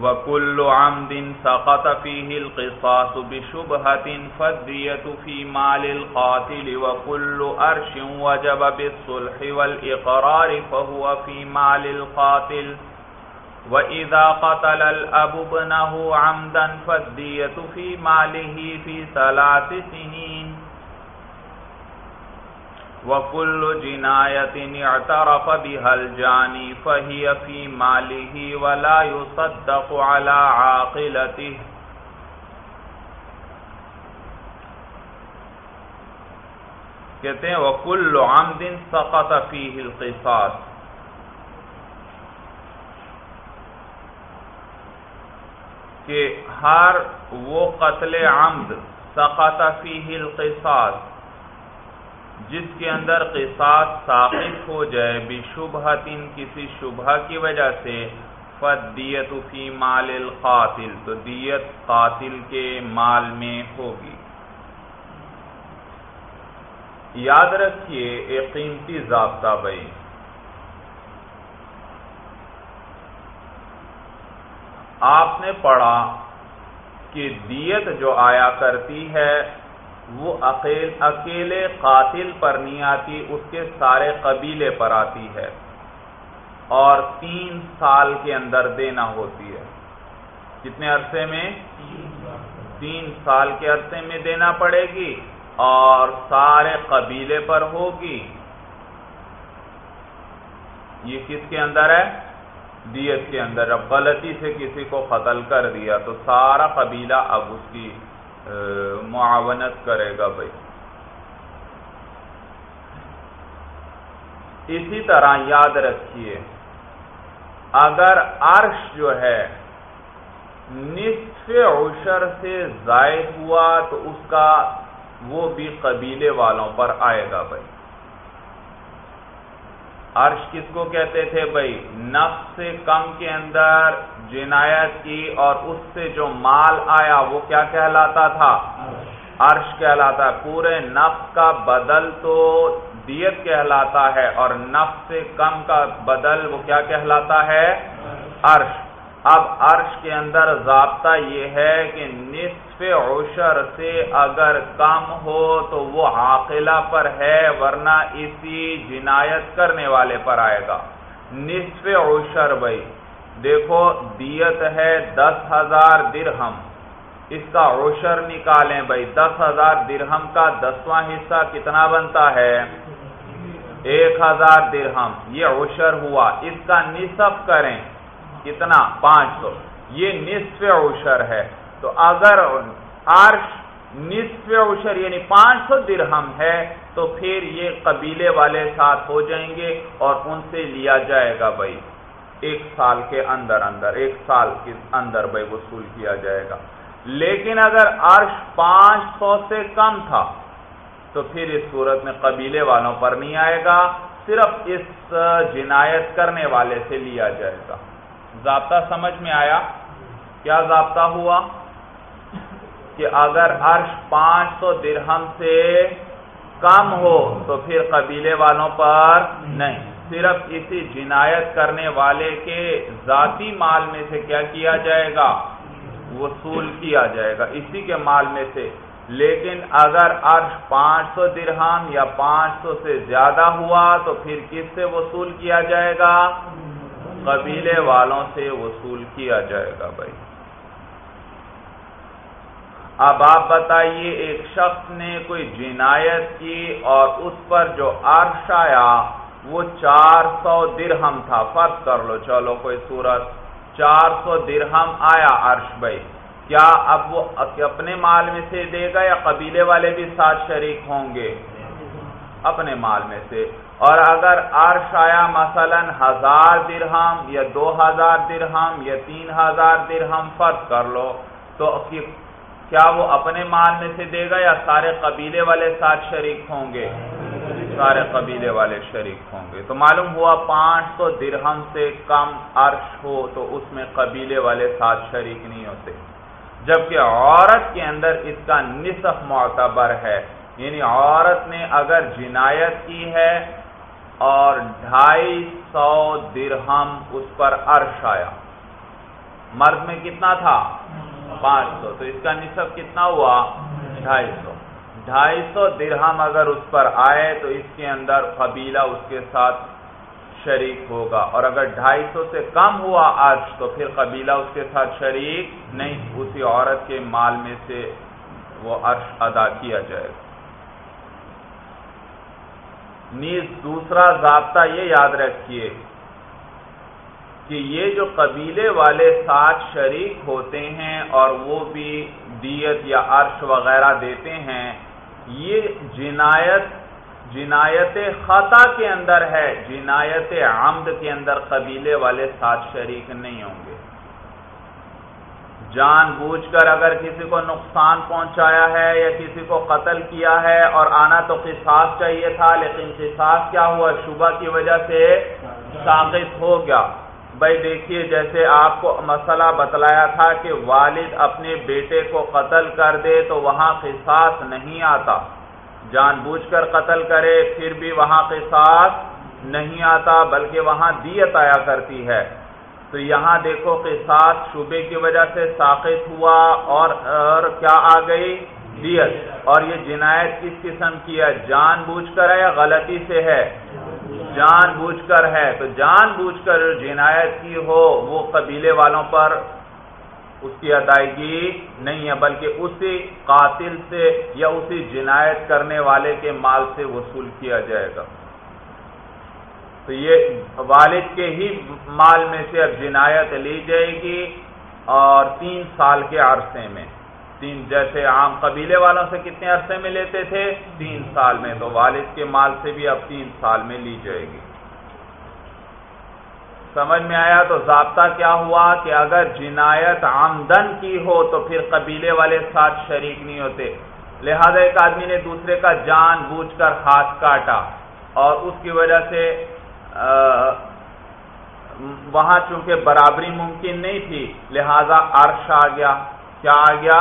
وكل عمد سقط فيه القصاص بشبهة فالدية في مال القاتل وكل أرش وجب بالصلح والإقرار فهو في مال القاتل وَإِذَا قَتَلَ الْأَبُ بْنَهُ عَمْدًا فَالدِّيَةُ فِي مَالِهِ فِي ثَلَاثِ سِنِينَ وَكُلُّ جِنَايَةٍ اعْتَرَفَ بِهَا الْجَانِي فَهِيَ فِي مَالِهِ وَلَا يُصَدَّقُ عَلَى عَاقِلَتِهِ کہتے ہیں، وَكُلُّ عَمْدٍ سَقَطَ فِيهِ الْقِصَاصِ کہ ہر وہ قتل عمد سقط فیہ القصاص جس کے اندر قصاص ثابت ہو جائے بشبہت کسی شبہ کی وجہ سے فدیت فی مال القاتل، تو دیت قاتل کے مال میں ہوگی۔ یاد رکھیے ایک قیمتی ضابطہ بھائی۔ آپ نے پڑھا کہ دیت جو آیا کرتی ہے وہ اکیلے قاتل پر نہیں آتی، اس کے سارے قبیلے پر آتی ہے۔ اور تین سال کے اندر دینا ہوتی ہے۔ کتنے عرصے میں؟ تین سال کے عرصے میں دینا پڑے گی اور سارے قبیلے پر ہوگی۔ یہ کس کے اندر ہے؟ دیت کے اندر۔ اب غلطی سے کسی کو قتل کر دیا تو سارا قبیلہ اب اس کی معاونت کرے گا بھائی۔ اسی طرح یاد رکھیے، اگر عرش جو ہے نصف عشر سے زائد ہوا تو اس کا وہ بھی قبیلے والوں پر آئے گا بھائی۔ عرش کس کو کہتے تھے بھائی؟ نفس سے کم کے اندر جنایت کی اور اس سے جو مال آیا وہ کیا کہلاتا تھا؟ عرش کہلاتا ہے۔ پورے نفس کا بدل تو دیت کہلاتا ہے اور نفس سے کم کا بدل وہ کیا کہلاتا ہے؟ عرش۔ اب عرش کے اندر ضابطہ یہ ہے کہ نصف عشر سے اگر کم ہو تو وہ عاقلہ پر ہے، ورنہ اسی جنایت کرنے والے پر آئے گا۔ نصف عشر بھائی، دیکھو دیت ہے دس ہزار درہم۔ اس کا عشر نکالیں بھائی، دس ہزار درہم کا دسواں حصہ کتنا بنتا ہے؟ ایک ہزار درہم۔ یہ عشر ہوا۔ اس کا نصف کریں، کتنا؟ پانچ سو۔ یہ نصف عشر ہے۔ تو اگر عرش نصف عشر یعنی پانچ سو درہم ہے، تو پھر یہ قبیلے والے ساتھ ہو جائیں گے اور ان سے لیا جائے گا بھائی۔ ایک سال کے اندر اندر، ایک سال کے اندر بھائی وصول کیا جائے گا۔ لیکن اگر عرش پانچ سو سے کم تھا، تو پھر اس صورت میں قبیلے والوں پر نہیں آئے گا، صرف اس جنایت کرنے والے سے لیا جائے گا۔ ضابطہ سمجھ میں آیا؟ کیا ضابطہ ہوا؟ کہ اگر عرش پانچ سو درہم سے کم ہو تو پھر قبیلے والوں پر نہیں۔ صرف اسی جنایت کرنے والے کے ذاتی مال میں سے کیا کیا جائے گا؟ وصول کیا جائے گا۔ اسی کے مال میں سے۔ لیکن اگر عرش پانچ سو درہم یا پانچ سو سے زیادہ ہوا تو پھر کس سے وصول کیا جائے گا؟ قبیلے والوں سے وصول کیا جائے گا بھائی۔ اب آپ بتائیے، ایک شخص نے کوئی جنایت کی اور اس پر جو عرش آیا، وہ چار سو درہم تھا۔ فرض کر لو، چلو کوئی صورت۔ چار سو درہم آیا عرش بھائی۔ کیا اب وہ اپنے مال میں سے دے گا یا قبیلے والے بھی ساتھ شریک ہوں گے؟ اپنے مال میں سے۔ اور اگر عرش آیا مثلا ہزار درہم یا دو ہزار درہم یا تین ہزار درہم، فرض کر لو، تو کیا وہ اپنے مال میں سے دے گا یا سارے قبیلے والے ساتھ شریک ہوں گے؟ سارے قبیلے والے شریک ہوں گے۔ تو معلوم ہوا پانچ سو درہم سے کم عرش ہو تو اس میں قبیلے والے ساتھ شریک نہیں ہوتے۔ جبکہ عورت کے اندر اس کا نصف معتبر ہے۔ یعنی عورت نے اگر جنایت کی ہے اور ڈھائی سو درہم اس پر عرش آیا۔ مرد میں کتنا تھا؟ پانچ سو تو اس کا نصب کتنا ہوا؟ ڈھائی سو۔ ڈھائی سو درہم اگر اس پر آئے تو اس کے اندر قبیلہ اس کے ساتھ شریک ہوگا۔ اور اگر ڈھائی سو سے کم ہوا عرش تو پھر قبیلہ اس کے ساتھ شریک نہیں، اسی عورت کے مال میں سے وہ عرش ادا کیا جائے۔ گا نیز دوسرا ضابطہ یہ یاد رکھیے کہ یہ جو قبیلے والے ساتھ شریک ہوتے ہیں اور وہ بھی دیت یا عرش وغیرہ دیتے ہیں، یہ جنایت جنایت خطا کے اندر ہے، جنایت عمد کے اندر قبیلے والے ساتھ شریک نہیں ہوں گے۔ جان بوجھ کر اگر کسی کو نقصان پہنچایا ہے یا کسی کو قتل کیا ہے اور آنا تو قصاص چاہیے تھا، لیکن قصاص کیا ہوا؟ شبہ کی وجہ سے ساقط ہو گیا۔ بھائی دیکھیے، جیسے آپ کو مسئلہ بتلایا تھا کہ والد اپنے بیٹے کو قتل کر دے تو وہاں قصاص نہیں آتا۔ جان بوجھ کر قتل کرے، پھر بھی وہاں قصاص نہیں آتا، بلکہ وہاں دیت آیا کرتی ہے۔ تو یہاں دیکھو، قصاص شبے کی وجہ سے ساقط ہوا اور اور کیا آ گئی؟ دیت۔ اور یہ جنایت کس قسم کی ہے؟ جان بوجھ کر ہے یا غلطی سے ہے؟ جان بوجھ کر ہے تو جان بوجھ کر جنایت کی ہو وہ قبیلے والوں پر اس کی ادائیگی نہیں ہے، بلکہ اسی قاتل سے یا اسی جنایت کرنے والے کے مال سے وصول کیا جائے گا۔ تو یہ والد کے ہی مال میں سے اب جنایت لی جائے گی اور تین سال کے عرصے میں۔ تین جیسے عام قبیلے والوں سے کتنے عرصے میں لیتے تھے؟ تین سال میں۔ تو والد کے مال سے بھی اب تین سال میں لی جائے گی۔ سمجھ میں آیا تو ضابطہ کیا ہوا کہ اگر جنایت آمدن کی ہو تو پھر قبیلے والے ساتھ شریک نہیں ہوتے۔ لہذا ایک آدمی نے دوسرے کا جان بوجھ کر ہاتھ کاٹا اور اس کی وجہ سے وہاں چونکہ برابری ممکن نہیں تھی، لہذا عرش آ گیا۔ کیا آ گیا؟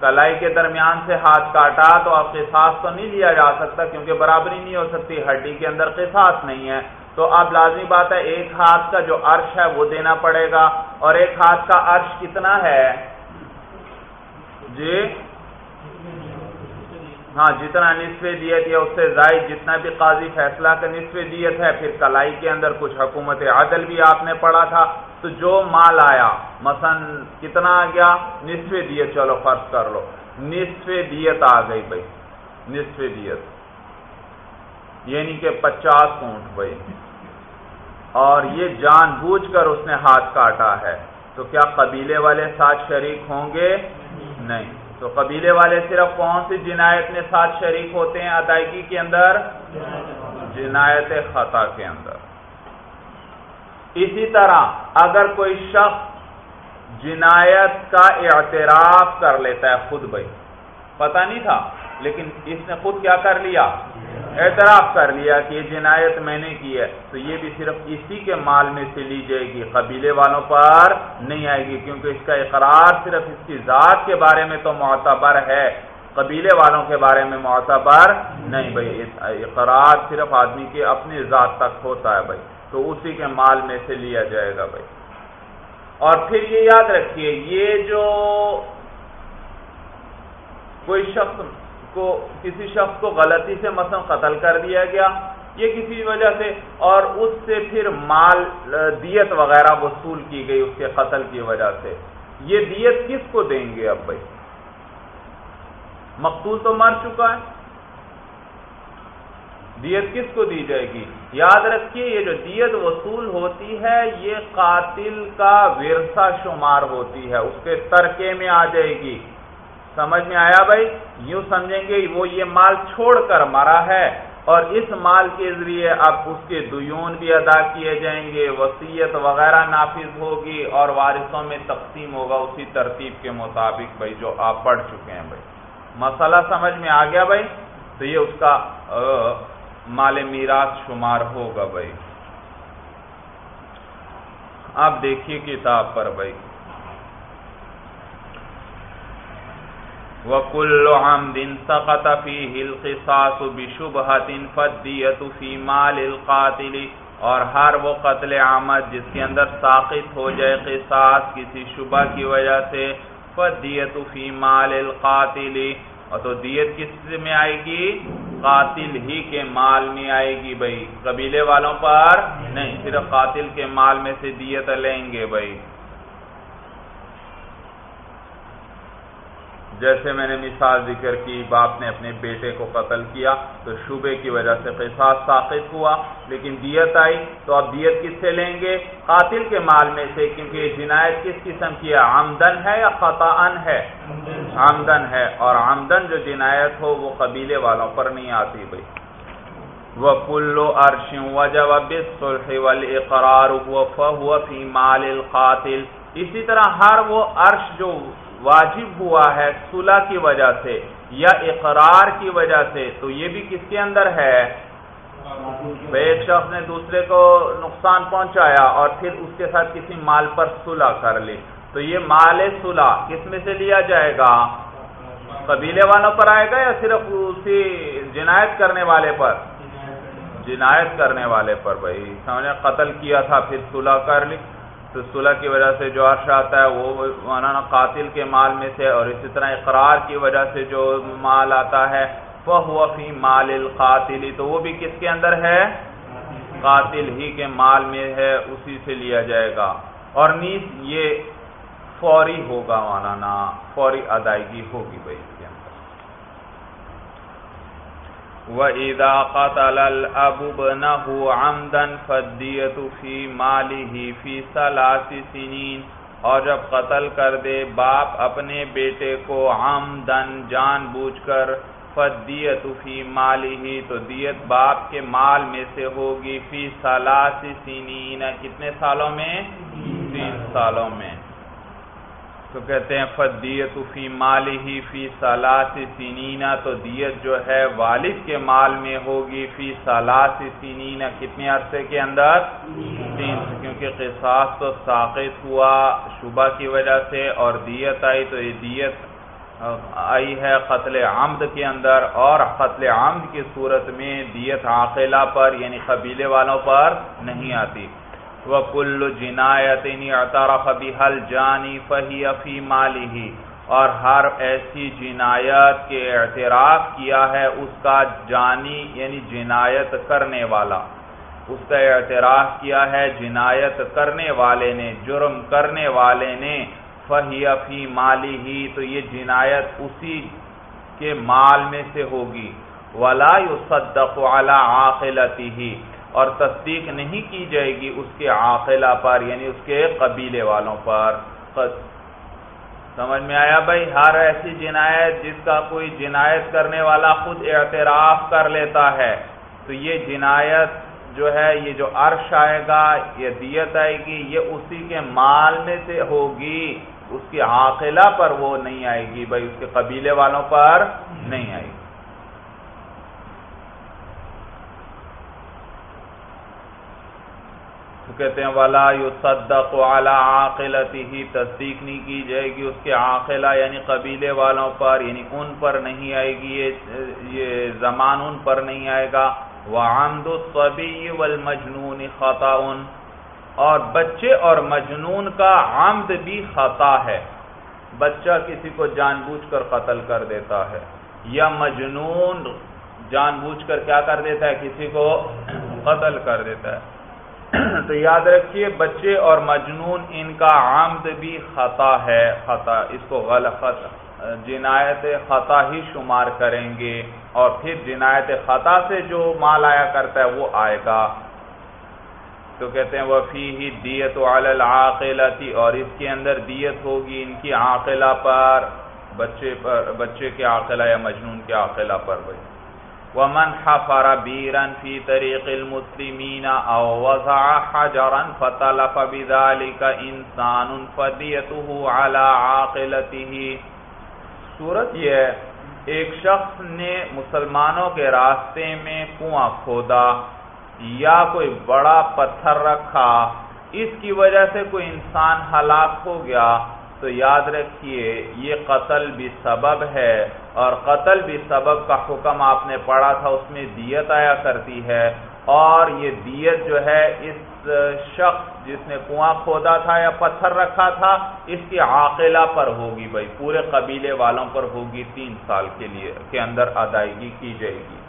کلائی کے درمیان سے ہاتھ کاٹا تو اب قصاص تو نہیں لیا جا سکتا کیونکہ برابری نہیں ہو سکتی، ہڈی کے اندر قصاص نہیں ہے۔ تو اب لازمی بات ہے، ایک ہاتھ کا جو عرش ہے وہ دینا پڑے گا۔ اور ایک ہاتھ کا عرش کتنا ہے؟ جی؟ ہاں جتنا نصف دیت یا اس سے زائد جتنا بھی قاضی فیصلہ کا نصف دیت ہے، پھر کلائی کے اندر کچھ حکومت عادل بھی آپ نے پڑھا تھا۔ تو جو مال آیا، مثلا کتنا آ گیا؟ نصف دیت، چلو فرض کر لو۔ نصف دیت آ گئی بھائی، نصف دیت۔ یعنی کہ پچاس اونٹ بھائی۔ اور یہ جان بوجھ کر اس نے ہاتھ کاٹا ہے۔ تو کیا قبیلے والے ساتھ شریک ہوں گے؟ نہیں۔ تو قبیلے والے صرف کون سی جنایت میں ساتھ شریک ہوتے ہیں ادائیگی کے اندر؟ جنایت خطا کے اندر۔ اسی طرح اگر کوئی شخص جنایت کا اعتراف کر لیتا ہے خود بھائی، پتہ نہیں تھا، لیکن اس نے خود کیا کر لیا؟ اعتراف کر لیا کہ یہ جنایت میں نے کی ہے، تو یہ بھی صرف اسی کے مال میں سے لی جائے گی۔ قبیلے والوں پر نہیں آئے گی، کیونکہ اس کا اقرار صرف اس کی ذات کے بارے میں تو معتبر ہے۔ قبیلے والوں کے بارے میں معتبر نہیں بھائی اقرار صرف آدمی کے اپنی ذات تک ہوتا ہے بھائی، تو اسی کے مال میں سے لیا جائے گا بھائی۔ اور پھر یہ یاد رکھیے، یہ جو کوئی شخص کو کسی شخص کو غلطی سے مثلا قتل کر دیا گیا، یہ کسی وجہ سے، اور اس سے پھر مال، دیت وغیرہ وصول کی گئی اس کے قتل کی وجہ سے۔ یہ دیت کس کو دیں گے اب بھائی؟ مقتول تو مر چکا ہے۔ دیت کس کو دی جائے گی؟ یاد رکھیے، یہ جو دیت وصول ہوتی ہے، یہ قاتل کا ورثہ شمار ہوتی ہے، اس کے ترکے میں آ جائے گی۔ سمجھ میں آیا بھائی؟ یوں سمجھیں گے وہ یہ مال چھوڑ کر مرا ہے اور اس مال کے ذریعے اب اس کے دیون بھی ادا کیے جائیں گے وسیعت وغیرہ نافذ ہوگی اور وارثوں میں تقسیم ہوگا اسی ترتیب کے مطابق بھائی جو آپ پڑھ چکے ہیں بھائی۔ مسئلہ سمجھ میں آ گیا بھائی؟ تو یہ اس کا مال میراث شمار ہوگا بھائی۔ آپ دیکھیے کتاب پر بھائی۔ وَكُلُّ عَمْدٍ سَقَطَ فِيهِ الْقِصَاصُ بِشُبْهَةٍ فَالدِّيَةُ فِي مَالِ الْقَاتِلِ اور ہر وہ قتل آمد جس کے اندر ساقط ہو جائے قصاص کسی شبہ کی وجہ سے فدیت فی مال القاتل اور تو دیت کس میں آئے گی؟ قاتل ہی کے مال میں آئے گی بھائی۔ قبیلے والوں پر نہیں، صرف قاتل کے مال میں سے دیت لیں گے بھائی۔ جیسے میں نے مثال ذکر کی، باپ نے اپنے بیٹے کو قتل کیا تو شبے کی وجہ سے قصاص ساقط ہوا، لیکن دیت آئی تو اب دیت کس سے لیں گے؟ قاتل کے مال میں سے، کیونکہ یہ جنایت کس قسم کی ہے؟ آمدن ہے یا خطا ہے؟ آمدن ہے، اور آمدن جو جنایت ہو وہ قبیلے والوں پر نہیں آتی بھائی۔ وہ کلو ارش وجب اقرار فی مال القاتل۔ اسی طرح ہر وہ عرش جو واجب ہوا ہے صلح کی وجہ سے یا اقرار کی وجہ سے، تو یہ بھی کس کے اندر ہے؟ ایک شخص نے دوسرے کو نقصان پہنچایا اور پھر اس کے ساتھ کسی مال پر صلح کر لی۔ تو یہ مال صلح کس میں سے لیا جائے گا؟ قبیلے والوں پر آئے گا یا صرف اسی جنایت کرنے والے پر؟ جنایت کرنے والے پر بھائی۔ سمجھے قتل کیا تھا، پھر صلح کر لی۔ صلح کی وجہ سے جو عرش آتا ہے وہ مولانا قاتل کے مال میں سے اور اسی طرح اقرار کی وجہ سے جو مال آتا ہے وہ فی مال القاتل۔ تو وہ بھی کس کے اندر ہے؟ قاتل ہی کے مال میں ہے، اسی سے لیا جائے گا۔ اور نیز یہ فوری ہوگا مولانا فوری ادائیگی ہوگی بھائی۔ وَإِذَا قَتَلَ الْأَبُ بْنَهُ عَمْدًا فَالدِّيَةُ فِي مَالِهِ فِي ثَلَاثِ سِنِينَ اور جب قتل کر دے، باپ اپنے بیٹے کو عمدن جان بوجھ کر فدیت فی مالی تو دیت باپ کے مال میں سے ہوگی فی سلاس سنین کتنے سالوں میں؟ تین سالوں میں۔ تو کہتے ہیں فدیت فی مال ہی فی سالاس سنینا تو دیت جو ہے والد کے مال میں ہوگی فی سالاس سنینا کتنے عرصے کے اندر؟ تین، کیونکہ قصاص تو ساقط ہوا شبہ کی وجہ سے اور دیت آئی تو یہ دیت آئی ہے قتل عمد کے اندر اور قتل عمد کی صورت میں دیت عاقلہ پر یعنی قبیلے والوں پر نہیں آتی۔ وکل جنایت اعترف بحل جانی فہی فی مالی اور ہر ایسی جنایت کے اعتراف کیا ہے اس کا جانی یعنی جنایت کرنے والا۔ اس کا اعتراف کیا ہے جنایت کرنے والے نے، جرم کرنے والے نے، فہی فی مالی ہی، تو یہ جنایت اسی کے مال میں سے ہوگی۔ ولا يصدق على عاقلته اور تصدیق نہیں کی جائے گی اس کے عاقلہ پر یعنی اس کے قبیلے والوں پر۔ سمجھ میں آیا بھائی؟ ہر ایسی جنایت جس کا کوئی جنایت کرنے والا خود اعتراف کر لیتا ہے، تو یہ جنایت جو ہے، یہ جو عرش آئے گا، یہ دیت آئے گی، یہ اسی کے مال میں سے ہوگی۔ اس کی عاقلہ پر وہ نہیں آئے گی بھائی، اس کے قبیلے والوں پر نہیں آئے گی۔ کہتے ہیں، ولا يصدق على عاقلته تصدیق نہیں کی جائے گی اس کے عاقلہ یعنی قبیلے والوں پر یعنی ان پر نہیں آئے گی، یہ زمان ان پر نہیں آئے گا۔ وعمد الصبی والمجنون خطا اور بچے اور مجنون کا عمد بھی خطا ہے۔ بچہ کسی کو جان بوجھ کر قتل کر دیتا ہے۔ یا مجنون جان بوجھ کر کیا کر دیتا ہے؟ کسی کو قتل کر دیتا ہے۔ تو یاد رکھیے، بچے اور مجنون ان کا عمد بھی خطا ہے، خطا، اس کو غلط جنایت خطا ہی شمار کریں گے۔ اور پھر جنایت خطا سے جو مال آیا کرتا ہے، وہ آئے گا۔ تو کہتے ہیں وہ فی ہی دیت والعاقلتی اور اس کے اندر دیت ہوگی ان کی عاقلہ پر، بچے پر، بچے کے عاقلہ یا مجنون کے عاقلہ پر۔ بھائی ومن حفر بيرا في طريق المسلمين او وضع حجرا فتلف بذلك انسان فديته على عاقلته. صورت یہ ہے ایک شخص نے مسلمانوں کے راستے میں کنواں کھودا یا کوئی بڑا پتھر رکھا، اس کی وجہ سے کوئی انسان ہلاک ہو گیا تو یاد رکھیے، یہ قتل بھی سبب ہے اور قتل بھی سبب کا حکم آپ نے پڑھا تھا، اس میں دیت آیا کرتی ہے۔ اور یہ دیت جو ہے، اس شخص جس نے کنواں کھودا تھا یا پتھر رکھا تھا، اس کی عاقلہ پر ہوگی بھائی، پورے قبیلے والوں پر ہوگی، تین سال کے لیے، کے اندر ادائیگی کی جائے گی۔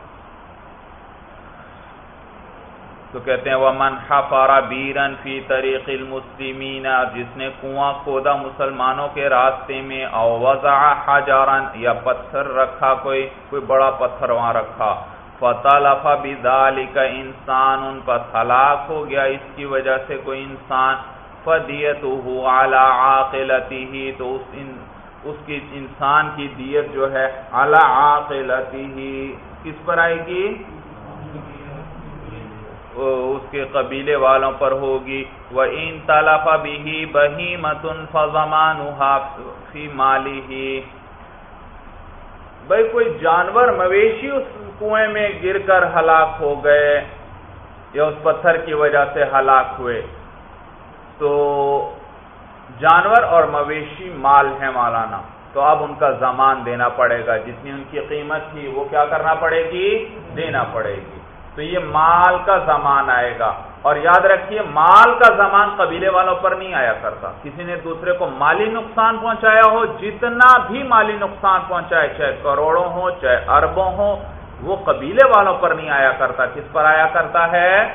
تو کہتے ہیں وہ منحفارا بیرن فی طریق المسلمین جس نے کنواں کھودا مسلمانوں کے راستے میں، او وضع حجارن یا پتھر رکھا، کوئی کوئی بڑا پتھر وہاں رکھا فتح بدال کا انسان ان پر ہلاک ہو گیا اس کی وجہ سے کوئی انسان فدیت ہو اعلی عاقلتی ہی تو اس ان، اس کی انسان کی دیت جو ہے اعلی عاقلتی ہی کس پر آئے گی؟ اس کے قبیلے والوں پر ہوگی۔ وہ ان تلفا بھی بہی متن فضمان فی مالی ہی بھائی کوئی جانور مویشی اس کنویں میں گر کر ہلاک ہو گئے یا اس پتھر کی وجہ سے ہلاک ہوئے۔ تو جانور اور مویشی مال ہے مولانا۔ تو اب ان کا زمان دینا پڑے گا۔ جتنی ان کی قیمت تھی، وہ کیا کرنا پڑے گی؟ دینا پڑے گی۔ تو یہ مال کا زمان آئے گا۔ اور یاد رکھیے، مال کا زمان قبیلے والوں پر نہیں آیا کرتا۔ کسی نے دوسرے کو مالی نقصان پہنچایا ہو، جتنا بھی مالی نقصان پہنچائے، چاہے کروڑوں ہو، چاہے اربوں ہو، وہ قبیلے والوں پر نہیں آیا کرتا۔ کس پر آیا کرتا ہے؟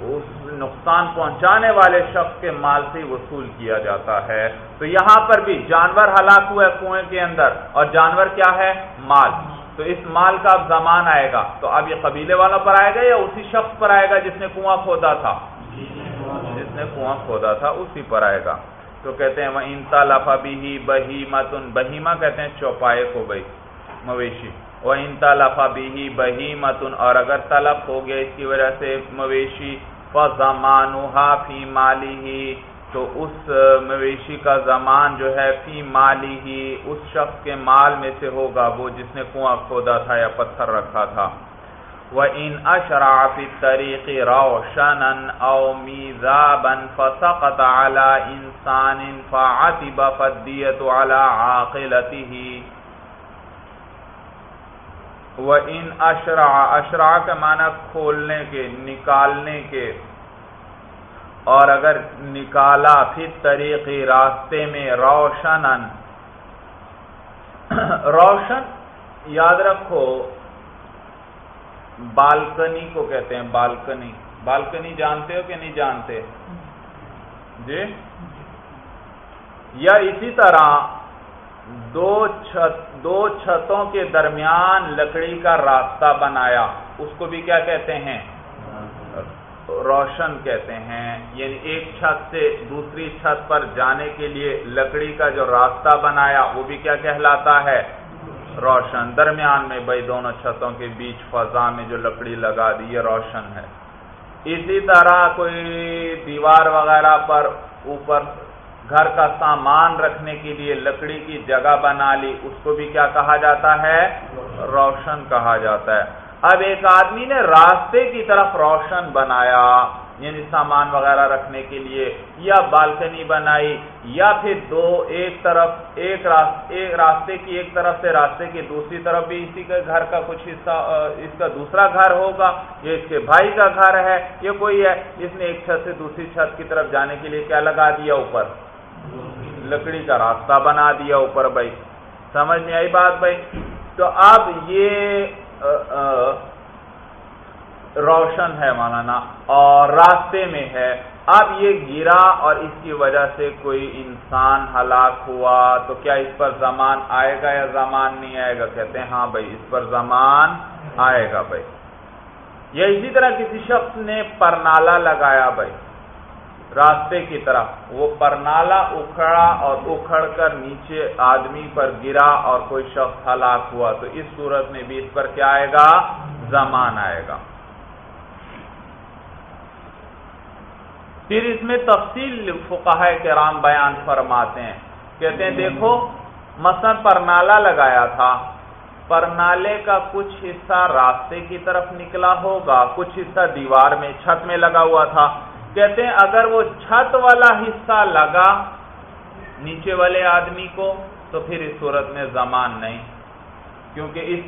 اس نقصان پہنچانے والے شخص کے مال سے وصول کیا جاتا ہے۔ تو یہاں پر بھی جانور ہلاک ہوئے کنویں کے اندر۔ اور جانور کیا ہے؟ مال۔ تو اس مال کا اب زمان آئے گا۔ تو اب یہ قبیلے والوں پر آئے گا یا اسی شخص پر آئے گا جس نے کنواں کھودا تھا؟ جس نے کنواں کھودا تھا، اسی پر آئے گا۔ تو کہتے ہیں وہ انتا لفا بھی بہی متن بہیما کہتے ہیں، چوپائے کو بھائی مویشی۔ وہ انتا لفا بھی بہی متن اور اگر طلب ہو گیا اس کی وجہ سے مویشی فضمان فی مالی ہی تو اس مویشی کا زمان جو ہے، فی مالی ہی اس شخص کے مال میں سے ہوگا، وہ جس نے کنواں کھودا تھا یا پتھر رکھا تھا۔ وہ ان اشراف طریقے روشن او میزا بن فسقت اعلی انسان فعتب فدیت على عاقلته۔ وہ ان اشرا اشرا کا معنی کھولنے کے، نکالنے کے۔ اور اگر نکالا پھر طریقے راستے میں روشن روشن، یاد رکھو، بالکنی کو کہتے ہیں، بالکنی۔ بالکنی جانتے ہو کہ نہیں جانتے؟ جی؟ یا اسی طرح دو چھت، دو چھتوں کے درمیان لکڑی کا راستہ بنایا، اس کو بھی کیا کہتے ہیں؟ روشن کہتے ہیں یعنی ایک چھت سے دوسری چھت پر جانے کے لیے لکڑی کا جو راستہ بنایا، وہ بھی کیا کہلاتا ہے؟ روشن۔ درمیان میں بھائی دونوں چھتوں کے بیچ فضا میں جو لکڑی لگا دی، یہ روشن ہے۔ اسی طرح کوئی دیوار وغیرہ پر اوپر گھر کا سامان رکھنے کے لیے لکڑی کی جگہ بنا لی، اس کو بھی کیا کہا جاتا ہے؟ روشن کہا جاتا ہے۔ اب ایک آدمی نے راستے کی طرف روشن بنایا یعنی سامان وغیرہ رکھنے کے لیے، یا بالکنی بنائی، یا پھر دو، ایک طرف، ایک راستے کی ایک طرف سے راستے کی دوسری طرف بھی اسی کے گھر کا کچھ حصہ اس کا دوسرا گھر ہوگا، یہ اس کے بھائی کا گھر ہے، یہ کوئی ہے۔ جس نے ایک چھت سے دوسری چھت کی طرف جانے کے لیے کیا لگا دیا اوپر؟ لکڑی کا راستہ بنا دیا اوپر، بھائی۔ سمجھ میں آئی بات، بھائی۔ تو اب یہ روشن ہے مولانا، اور راستے میں ہے۔ اب یہ گرا اور اس کی وجہ سے کوئی انسان ہلاک ہوا، تو کیا اس پر زمان آئے گا یا زمان نہیں آئے گا؟ کہتے ہیں ہاں بھائی، اس پر زمان آئے گا بھائی۔ یا اسی طرح کسی شخص نے پرنالا لگایا بھائی۔ راستے کی طرف۔ وہ پرنالا اکھڑا اور اکھڑ کر نیچے آدمی پر گرا اور کوئی شخص ہلاک ہوا۔ تو اس صورت میں بھی اس پر کیا آئے گا؟ زمان آئے گا۔ پھر اس میں تفصیل فقہ کرام بیان فرماتے ہیں۔ کہتے ہیں، دیکھو، مثلا پرنالا لگایا تھا۔ پرنالے کا کچھ حصہ راستے کی طرف نکلا ہوگا، کچھ حصہ دیوار میں، چھت میں لگا ہوا تھا۔ کہتے ہیں اگر وہ چھت والا حصہ لگا نیچے والے آدمی کو تو پھر اس صورت میں زمان نہیں، کیونکہ اس،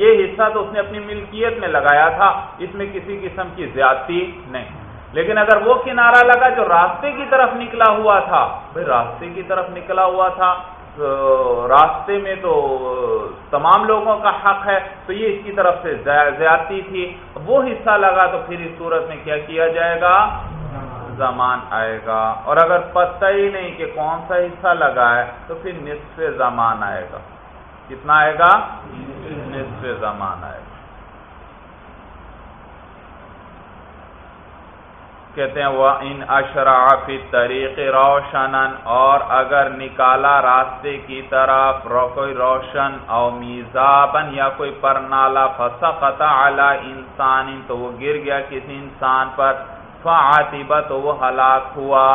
یہ حصہ تو اس نے اپنی ملکیت میں لگایا تھا، اس میں کسی قسم کی زیادتی نہیں۔ لیکن اگر وہ کنارہ لگا جو راستے کی طرف نکلا ہوا تھا، بھائی راستے کی طرف نکلا ہوا تھا راستے میں تو تمام لوگوں کا حق ہے، تو یہ اس کی طرف سے زیادتی تھی۔ وہ حصہ لگا تو پھر اس صورت میں کیا کیا جائے گا؟ زمان آئے گا۔ اور اگر پتہ ہی نہیں کہ کون سا حصہ لگا ہے، تو پھر نصف زمان آئے گا۔ کتنا آئے گا؟ نصف زمان آئے گا۔ کہتے ہیں وہ ان اشراف طریق روشن اور اگر نکالا راستے کی طرف کوئی روشن او میزابن یا کوئی پرنالا فسقط علی انسان تو وہ گر گیا کسی انسان پر فعاتبہ تو وہ ہلاک ہوا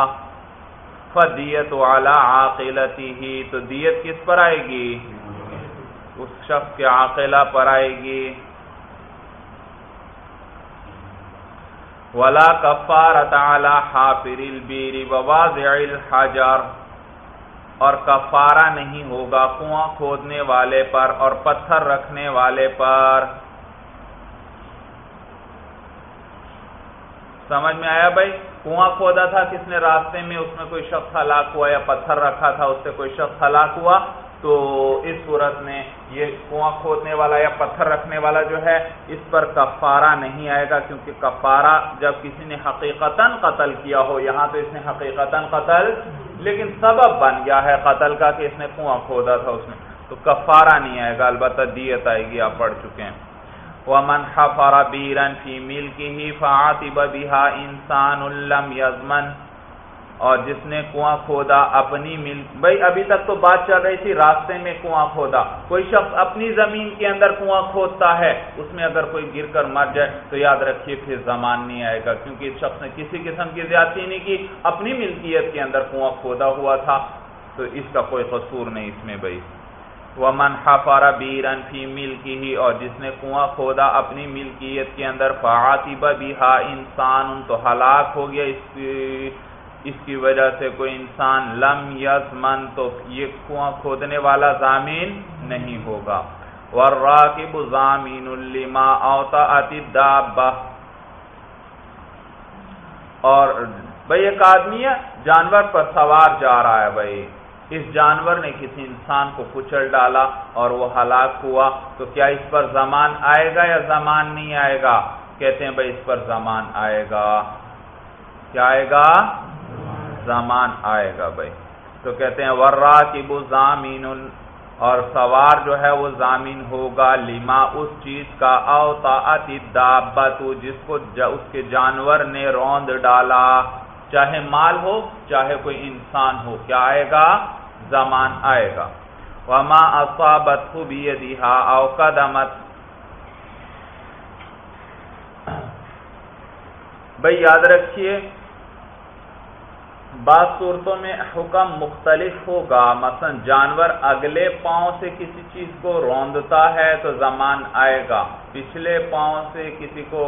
فدیت والا عاقلتی ہی تو دیت کس پر آئے گی؟ اس شخص کے عاقلہ پر آئے گی۔ ولا کفارت علی حافر البیر وواضع الحجر۔ اور کفارہ نہیں ہوگا کنواں کھودنے والے پر اور پتھر رکھنے والے پر۔ سمجھ میں آیا بھائی؟ کنواں کھودا تھا کس نے راستے میں؟ اس میں کوئی شخص ہلاک ہوا یا پتھر رکھا تھا، اس سے کوئی شخص ہلاک ہوا؟ تو اس صورت میں یہ کنواں کھودنے والا یا پتھر رکھنے والا جو ہے، اس پر کفارہ نہیں آئے گا، کیونکہ کفارہ جب کسی نے حقیقت قتل کیا ہو، یہاں تو اس نے حقیقت قتل، لیکن سبب بن گیا ہے قتل کا کہ اس نے کنواں کھودا تھا اس میں۔ تو کفارہ نہیں آئے گا، البتہ دیت آئے گی، آپ پڑھ چکے ہیں۔ ومن حفر بیرن فی ملکه فعاتب بها انسان لم یزمن اور جس نے کنواں کھودا اپنی مل بھائی، ابھی تک تو بات چل رہی تھی، راستے میں کنواں کھودا۔ کوئی شخص اپنی زمین کے اندر کنواں کھودتا ہے، اس میں اگر کوئی گر کر مر جائے تو یاد رکھیے، پھر زمان نہیں آئے گا۔ کیونکہ اس شخص نے کسی قسم کی زیادتی نہیں کی، اپنی ملکیت کے اندر کنواں کھودا ہوا تھا۔ تو اس کا کوئی قصور نہیں اس میں بھائی۔ ومن حفر بیرن فی ملکی ہی اور جس نے کنواں کھودا اپنی ملکیت کے اندر، فعاتب بها انسان ان تو ہلاک ہو گیا اس کی اس کی وجہ سے کوئی انسان لم یزمن تو یہ کنواں کھودنے والا ضامین نہیں ہوگا۔ والراکب ضامین لما اوطأت الدابہ اور بھئی ایک آدمی ہے، جانور پر سوار جا رہا ہے بھئی۔ اس جانور نے کسی انسان کو کچل ڈالا اور وہ ہلاک ہوا۔ تو کیا اس پر زمان آئے گا یا زمان نہیں آئے گا؟ کہتے ہیں بھائی اس پر زمان آئے گا۔ کیا آئے گا؟ زمان آئے گا بھائی۔ تو کہتے ہیں ورا کی زامین اور سوار جو ہے وہ زامین ہوگا، لما اس چیز کا اوتا دابت، جس کو اس کے جانور نے روند ڈالا۔ چاہے مال ہو، چاہے کوئی انسان ہو، کیا آئے گا؟ زمان آئے گا۔ وما اصابت بیدہا او قدمت۔ بھئی یاد رکھیے بعض صورتوں میں حکم مختلف ہوگا۔ مثلا جانور اگلے پاؤں سے کسی چیز کو روندتا ہے تو زمان آئے گا۔ پچھلے پاؤں سے کسی کو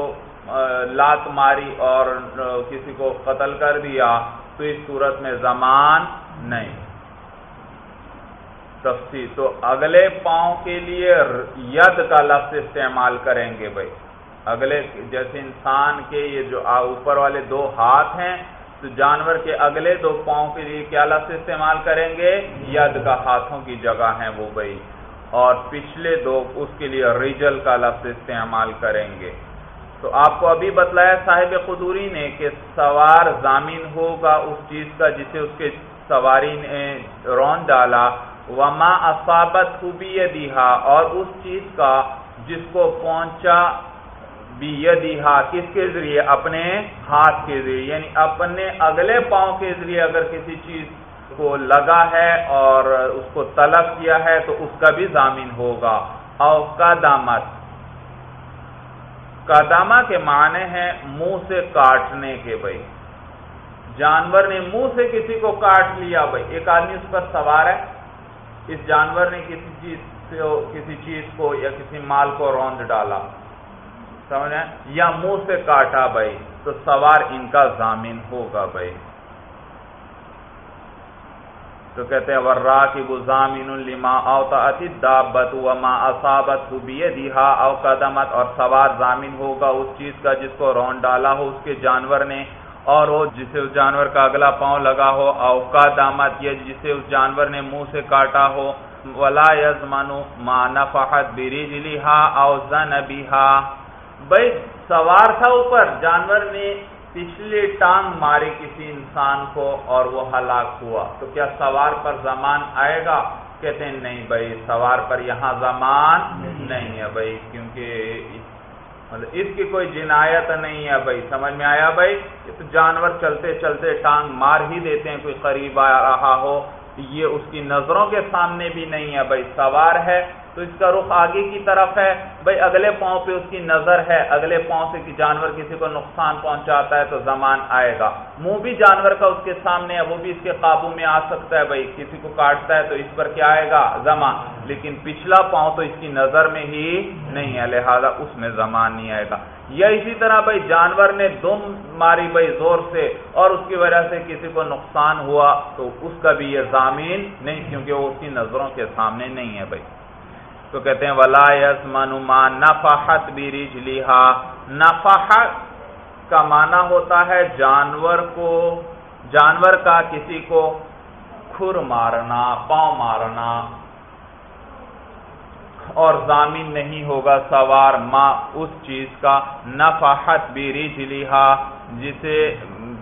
لات ماری اور کسی کو قتل کر دیا تو اس صورت میں زمان نہیں۔ تفصیل۔ تو اگلے پاؤں کے لیے ید کا لفظ استعمال کریں گے بھائی۔ اگلے، جیسے انسان کے یہ جو اوپر والے دو ہاتھ ہیں تو جانور کے اگلے دو پاؤں کے لیے کیا لفظ استعمال کریں گے؟ ید کا ہاتھوں کی جگہ ہیں وہ بھائی۔ اور پچھلے دو اس کے لیے ریجل کا لفظ استعمال کریں گے۔ تو آپ کو ابھی بتلایا صاحب قدوری نے کہ سوار ضامین ہوگا اس چیز کا جسے اس کے سواری نے رون ڈالا۔ وما اصابت خوبی دیہا اور اس چیز کا جس کو پہنچا بھی کس کے ذریعے؟ اپنے ہاتھ کے ذریعے یعنی اپنے اگلے پاؤں کے ذریعے اگر کسی چیز کو لگا ہے اور اس کو طلب کیا ہے تو اس کا بھی ضامین ہوگا۔ او کا دامت کاداما کے معنی ہیں منہ سے کاٹنے کے بھائی۔ جانور نے منہ سے کسی کو کاٹ لیا بھائی۔ ایک آدمی اس پر سوار ہے، اس جانور نے کسی چیز سے کسی چیز کو یا کسی مال کو روند ڈالا۔ سمجھ یا منہ سے کاٹا بھائی، تو سوار ان کا ضامن ہوگا بھائی۔ تو کہتے ہیں ورا کی بزامین الما اوتا دابت وما اصابت بیدہا او قدمت، اور سوار زامین ہوگا اس چیز کا جس کو رون ڈالا ہو، اس کے جانور نے، اور وہ جسے اس جانور کا اگلا پاؤں لگا ہو، او قدمت، یا جسے اس جانور نے منہ سے کاٹا ہو، ولا یزمن ما نفحت برجلها او ذنبها بھائی، سوار تھا اوپر، جانور نے پچھلی ٹانگ ماری کسی انسان کو اور وہ ہلاک ہوا۔ تو کیا سوار پر زمان آئے گا؟ کہتے ہیں، نہیں بھائی، سوار پر یہاں زمان نہیں ہے بھائی، کیونکہ مطلب اس کی کوئی جنایت نہیں ہے بھائی۔ سمجھ میں آیا بھائی؟ تو جانور چلتے چلتے ٹانگ مار ہی دیتے ہیں، کوئی قریب آ رہا ہو یہ اس کی نظروں کے سامنے بھی نہیں ہے بھائی۔ سوار ہے تو اس کا رخ آگے کی طرف ہے۔ بھائی اگلے پاؤں پہ اس کی نظر ہے۔ اگلے پاؤں سے جانور کسی کو نقصان پہنچاتا ہے تو زمان آئے گا۔ منہ بھی جانور کا اس کے سامنے ہے، وہ بھی اس کے قابو میں آ سکتا ہے۔ بھائی کسی کو کاٹتا ہے تو اس پر کیا آئے گا؟ زمان۔ لیکن پچھلا پاؤں تو اس کی نظر میں ہی نہیں ہے، لہذا اس میں زمان نہیں آئے گا۔ یا اسی طرح بھائی جانور نے دم ماری بھائی زور سے اور اس کی وجہ سے کسی کو نقصان ہوا تو اس کا بھی یہ ضامین نہیں، کیونکہ وہ اس کی نظروں کے سامنے نہیں ہے بھائی تو کہتے ہیں، ولا یس منما نفاحت بھی رجلیحا نفاحت کا معنی ہوتا ہے جانور کو، جانور کا کسی کو کھر مارنا، پاؤں مارنا۔ اور ضامین نہیں ہوگا سوار ماں اس چیز کا۔ نفاحت بھی رجلیحا جسے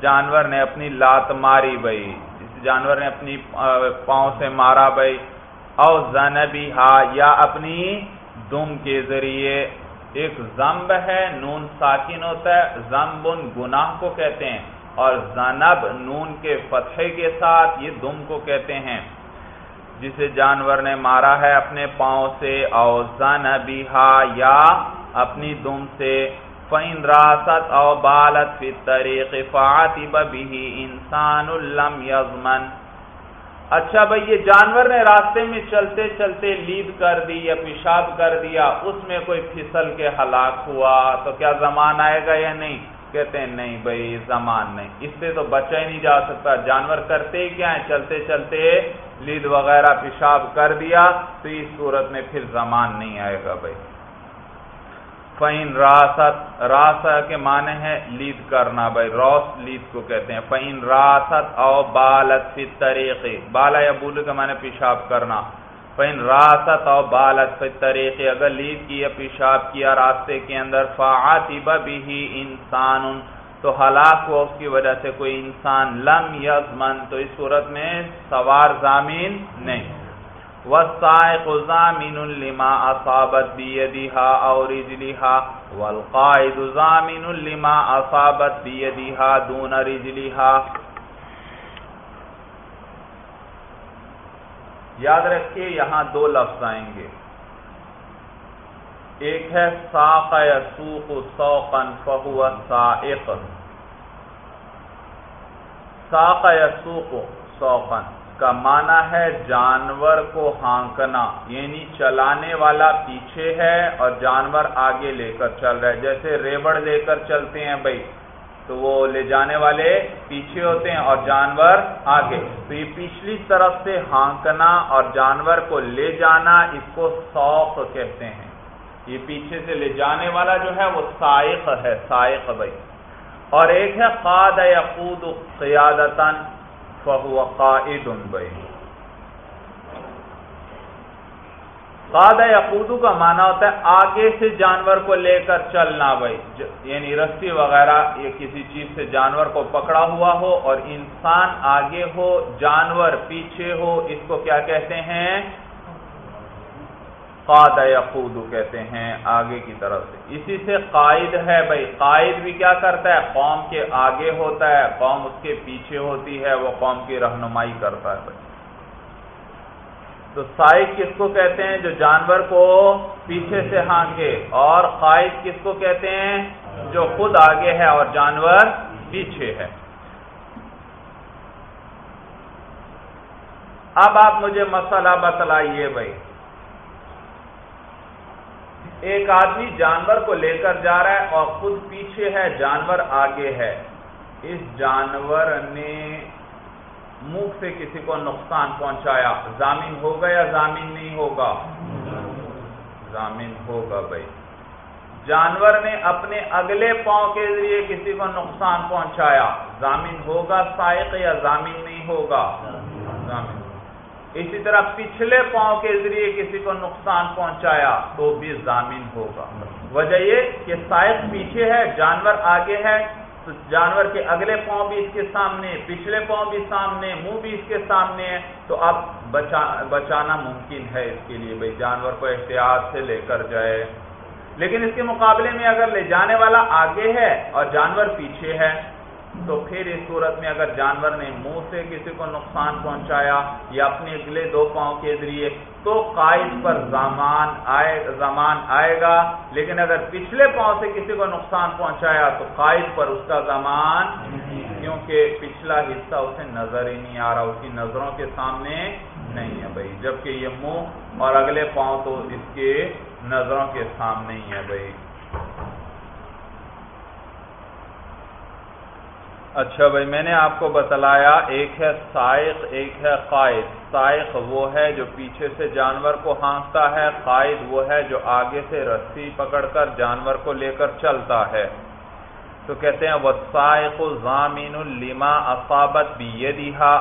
جانور نے اپنی لات ماری بھائی جس جانور نے اپنی پاؤں سے مارا بھائی او زنبی یا اپنی دم کے ذریعے۔ ایک زمب ہے، نون ساکن ہوتا ہے۔ زمبن گناہ کو کہتے ہیں۔ اور زنب نون کے فتحے کے ساتھ یہ دم کو کہتے ہیں۔ جسے جانور نے مارا ہے اپنے پاؤں سے۔ او زنبی یا اپنی دم سے۔ فَإِن رَاسَتْ او بالت فِي الطَّرِيقِ فَعَتِبَ بِهِ إِنسَانٌ لَمْ يَزْمَنْ اچھا بھائی، یہ جانور نے راستے میں چلتے چلتے لید کر دی یا پیشاب کر دیا، اس میں کوئی پھسل کے ہلاک ہوا تو کیا زمان آئے گا یا نہیں؟ کہتے ہیں، نہیں بھائی، زمان نہیں۔ اس سے تو بچا ہی نہیں جا سکتا۔ جانور کرتے ہی کیا ہے چلتے چلتے لید وغیرہ پیشاب کر دیا تو اس صورت میں پھر زمان نہیں آئے گا بھائی۔ فعین راست راست کے معنی ہے لید کرنا بھائی روس لید کو کہتے ہیں۔ فعین راست او بالت فی طریقے بالا یا بولو کے معنی پیشاب کرنا۔ فعین راست او بالت فی طریقے اگر لید کی یا پیشاب کیا راستے کے اندر فعاتی بھی انسان، تو ہلاک ہوا اس کی وجہ سے کوئی انسان لم یزمن، تو اس صورت میں سوار زامین نہیں۔ والسائق زامن لما اصابت بيدها او رجلها، والقائد زامن لما اصابت بيدها دون رجلها. یاد رکھیے، یہاں دو لفظ آئیں گے۔ ایک ہے ساق یسوق سوقا فهو سائق۔ ساق یسوق سوقا۔ کا معنی ہے جانور کو ہانکنا یعنی چلانے والا پیچھے ہے اور جانور آگے لے کر چل رہا ہے۔ جیسے ریبڑ لے کر چلتے ہیں بھائی، تو وہ لے جانے والے پیچھے ہوتے ہیں اور جانور آگے۔ تو یہ پچھلی طرف سے ہانکنا اور جانور کو لے جانا اس کو سوق کہتے ہیں۔ یہ پیچھے سے لے جانے والا جو ہے وہ سائق ہے، سائق بھائی۔ اور ایک ہے قاد یا خود قیادتن۔ فهو قائد بھائی قاد یقودو کا معنی ہوتا ہے آگے سے جانور کو لے کر چلنا بھائی یعنی رسی وغیرہ یہ کسی چیز سے جانور کو پکڑا ہوا ہو اور انسان آگے ہو، جانور پیچھے ہو، اس کو کیا کہتے ہیں؟ قاد یقودو کہتے ہیں آگے کی طرف سے۔ اسی سے قائد ہے بھائی۔ قائد بھی کیا کرتا ہے؟ قوم کے آگے ہوتا ہے، قوم اس کے پیچھے ہوتی ہے، وہ قوم کی رہنمائی کرتا ہے۔ بھائی تو سائق کس کو کہتے ہیں؟ جو جانور کو پیچھے سے ہانگے اور قائد کس کو کہتے ہیں؟ جو خود آگے ہے اور جانور پیچھے ہے۔ اب آپ مجھے مسئلہ بتلائیے بھائی۔ ایک آدمی جانور کو لے کر جا رہا ہے اور خود پیچھے ہے، جانور آگے ہے۔ اس جانور نے منہ سے کسی کو نقصان پہنچایا۔ زامین ہوگا یا زامین نہیں ہوگا؟ زامین ہوگا بھائی۔ جانور نے اپنے اگلے پاؤں کے ذریعے کسی کو نقصان پہنچایا۔ زامین ہوگا سائق یا زامین نہیں ہوگا؟ زامین۔ اسی طرح پچھلے پاؤں کے ذریعے کسی کو نقصان پہنچایا تو بھی زامین ہوگا۔ وجہ یہ کہ سائق پیچھے ہے، جانور آگے ہے، تو جانور کے اگلے پاؤں بھی اس کے سامنے، پچھلے پاؤں بھی سامنے، منہ بھی اس کے سامنے ہے، تو اب بچا، بچانا ممکن ہے اس کے لیے۔ بھائی جانور کو احتیاط سے لے کر جائے۔ لیکن اس کے مقابلے میں اگر لے جانے والا آگے ہے اور جانور پیچھے ہے تو پھر اس صورت میں اگر جانور نے منہ سے کسی کو نقصان پہنچایا یا اپنے اگلے دو پاؤں کے ذریعے، تو قائد پر زمان آئے زمان آئے گا۔ لیکن اگر پچھلے پاؤں سے کسی کو نقصان پہنچایا، تو قائد پر اس کا زمان کیونکہ پچھلا حصہ اسے نظر ہی نہیں آ رہا اس کی نظروں کے سامنے نہیں ہے بھائی۔ جبکہ یہ منہ اور اگلے پاؤں تو اس کے نظروں کے سامنے ہی ہے بھائی۔ اچھا بھائی، میں نے آپ کو بتلایا، ایک ہے سائق، ایک ہے قائد۔ سائق وہ ہے جو پیچھے سے جانور کو ہانکتا ہے، قائد وہ ہے جو آگے سے رسی پکڑ کر جانور کو لے کر چلتا ہے۔ تو کہتے ہیں وہ سائق ضامین الما اصابت بھی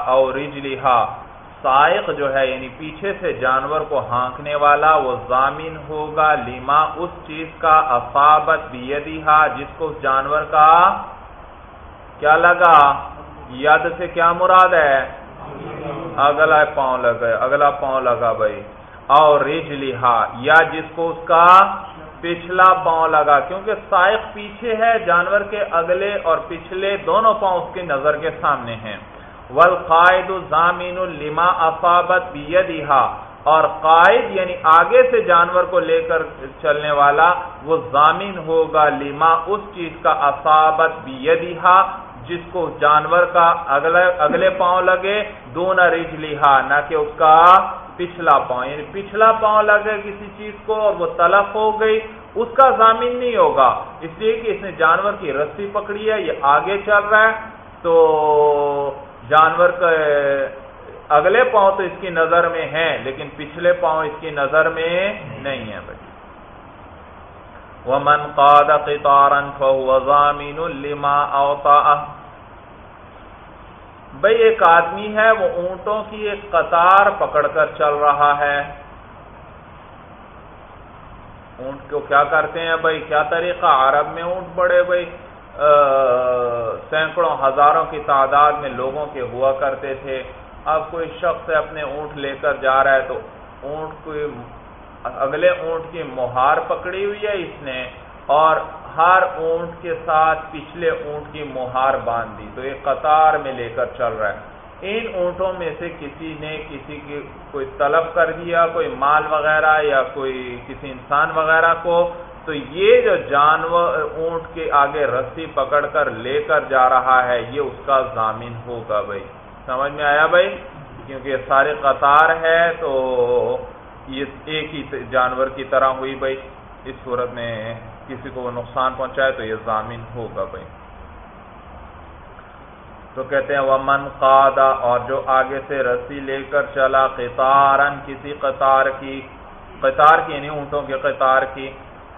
اور رجلہا سائق جو ہے یعنی پیچھے سے جانور کو ہانکنے والا، وہ ضامین ہوگا لیما اس چیز کا اصابت بھی جس کو اس جانور کا کیا لگا؟ ید سے کیا مراد ہے؟ اگلا پاؤں لگا، اگلا پاؤں لگا بھائی۔ اور رج لہا، یا جس کو اس کا پچھلا پاؤں لگا، کیونکہ سائق پیچھے ہے، جانور کے اگلے اور پچھلے دونوں پاؤں اس کی نظر کے سامنے ہیں۔ والقائد زامین الما افابت بیدہا، اور قائد یعنی آگے سے جانور کو لے کر چلنے والا، وہ زامین ہوگا لما، اس چیز کا اصابت بیدہا جس کو جانور کا اگلے اگلے پاؤں لگے دون رج لہا نہ کہ اس کا پچھلا پاؤں۔ یعنی پچھلا پاؤں لگے کسی چیز کو اور وہ تلف ہو گئی، اس کا ضامین نہیں ہوگا۔ اس لیے کہ اس نے جانور کی رسی پکڑی ہے، یہ آگے چل رہا ہے۔ تو جانور کا اگلے پاؤں تو اس کی نظر میں ہیں، لیکن پچھلے پاؤں اس کی نظر میں نہیں ہے بھائی۔ ومن قاد قطارا فهو ضامن لما اوطا بھئی ایک آدمی ہے، وہ اونٹوں کی ایک قطار پکڑ کر چل رہا ہے۔ اونٹ کو کیا کرتے ہیں بھائی کیا طریقہ؟ عرب میں اونٹ بڑے بھائی سینکڑوں، ہزاروں کی تعداد میں لوگوں کے ہوا کرتے تھے۔ اب کوئی شخص اپنے اونٹ لے کر جا رہا ہے تو اونٹ کوئی، اگلے اونٹ کی مہار پکڑی ہوئی ہے اس نے، اور ہر اونٹ کے ساتھ پچھلے اونٹ کی مہار باندھ دی تو یہ قطار میں لے کر چل رہا ہے۔ ان اونٹوں میں سے کسی نے کسی کی کوئی طلب کر دیا، کوئی مال وغیرہ یا کوئی کسی انسان وغیرہ کو، تو یہ جو جانور اونٹ کے آگے رسی پکڑ کر لے کر جا رہا ہے، یہ اس کا ضامن ہوگا بھائی۔ سمجھ میں آیا بھائی؟ کیونکہ یہ سارے قطار ہے تو یہ ایک ہی جانور کی طرح ہوئی بھائی۔ اس صورت میں کسی کو وہ نقصان پہنچائے تو یہ ضامن ہوگا بھائی۔ تو کہتے ہیں وہ من قادا اور جو آگے سے رسی لے کر چلا قطارن کسی قطار کی قطار کی یعنی اونٹوں کے قطار کی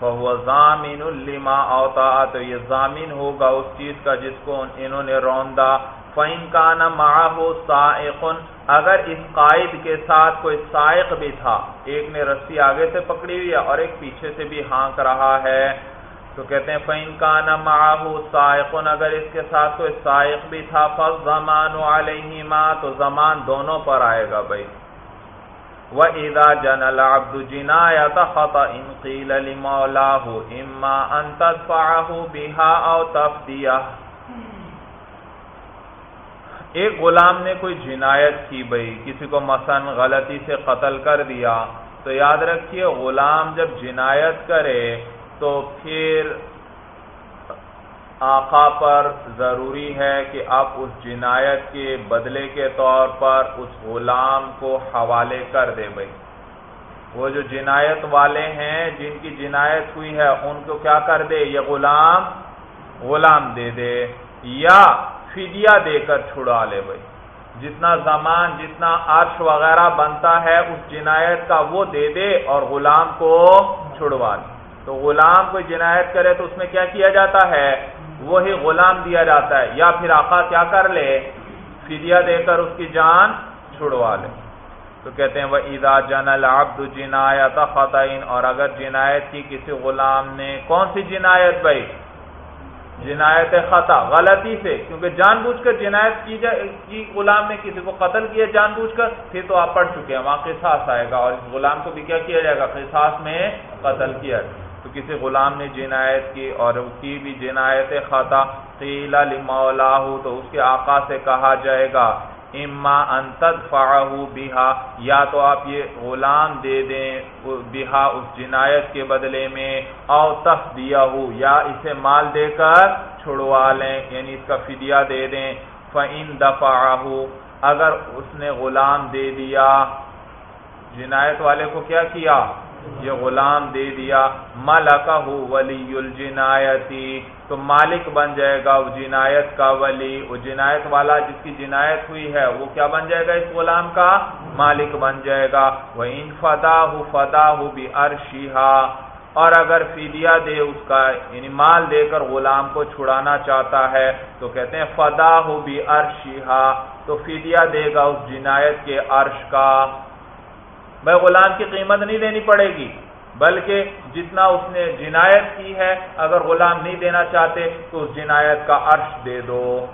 وہ ضامین الما اوتا تو یہ ضامین ہوگا اس چیز کا جس کو انہوں نے روندا فَإِن كَانَ مَعَهُ سَائِقٌ اگر اس قائد کے ساتھ کوئی سائق بھی تھا، ایک نے رسی آگے سے پکڑی ہوئی ہے اور ایک پیچھے سے بھی ہانک رہا ہے۔ تو کہتے ہیں، فَإِن كَانَ مَعَهُ سَائِقٌ اگر اس کے ساتھ کوئی سائق بھی تھا، فَالزَّمَانُ عَلَيْهِمَا، تو زمان دونوں پر آئے گا بھائی۔ وَإِذَا جَنَ الْعَبْدُ جِنَايَةَ خَطَئٍ قِيلَ لِمَوْلَاهُ، إِمَّا أَن تَدْفَعَهُ بِهَا أَوْ تَفْدِيَهُ۔ ایک غلام نے کوئی جنایت کی بھائی کسی کو مثلا غلطی سے قتل کر دیا، تو یاد رکھیے غلام جب جنایت کرے تو پھر آقا پر ضروری ہے کہ آپ اس جنایت کے بدلے کے طور پر اس غلام کو حوالے کر دے بھائی وہ جو جنایت والے ہیں، جن کی جنایت ہوئی ہے، ان کو کیا کر دے؟ یہ غلام غلام دے دے۔ یا فدیہ دے کر چھڑا لے بھائی۔ جتنا زمان، جتنا عرش وغیرہ بنتا ہے، اس جنایت کا وہ دے دے اور غلام کو چھڑوا دے۔ تو غلام کو جنایت کرے تو اس میں کیا کیا جاتا ہے؟ وہی غلام دیا جاتا ہے۔ یا پھر آقا کیا کر لے؟ فدیہ دے کر اس کی جان چھڑوا لے۔ تو کہتے ہیں وہ ادا جن العبد جنایت خطعین اور اگر جنایت کی کسی غلام نے، کون سی جنایت بھائی؟ جنایت خطا، غلطی سے، کیونکہ جان بوجھ کر جنایت کی جائے کی غلام نے کسی کو قتل کیا جان بوجھ کر، پھر تو آپ پڑھ چکے ہیں، وہاں قصاص آئے گا اور اس غلام کو بھی کیا کیا جائے گا؟ قصاص میں قتل کیا تو کسی غلام نے جنایت کی اور کی بھی جنایت خطا، قیل لمولہ تو اس کے آقا سے کہا جائے گا اما انتد فاہو بہا یا تو آپ یہ غلام دے دیں بہا اس جنایت کے بدلے میں، او تف دیا ہو یا اسے مال دے کر چھڑوا لیں یعنی اس کا فدیہ دے دیں فعین دفاع اگر اس نے غلام دے دیا، جنایت والے کو کیا کیا؟ یہ غلام دے دیا۔ ملکہ ولی الجنایتی تو مالک بن جائے گا وہ جنایت کا ولی۔ وہ جنایت والا جس کی جنایت ہوئی ہے، وہ کیا بن جائے گا اس غلام کا؟ مالک بن جائے گا۔ وہ ان فدا ہو فدا ہو بھی ارشیحا اور اگر فدیہ دے، اس کا یعنی مال دے کر غلام کو چھڑانا چاہتا ہے، تو کہتے ہیں فدا ہو بھی ارشیحا تو فدیہ دے گا اس جنایت کے عرش کا۔ بھائی غلام کی قیمت نہیں دینی پڑے گی، بلکہ جتنا اس نے جنایت کی ہے، اگر غلام نہیں دینا چاہتے تو اس جنایت کا عرش دے دو۔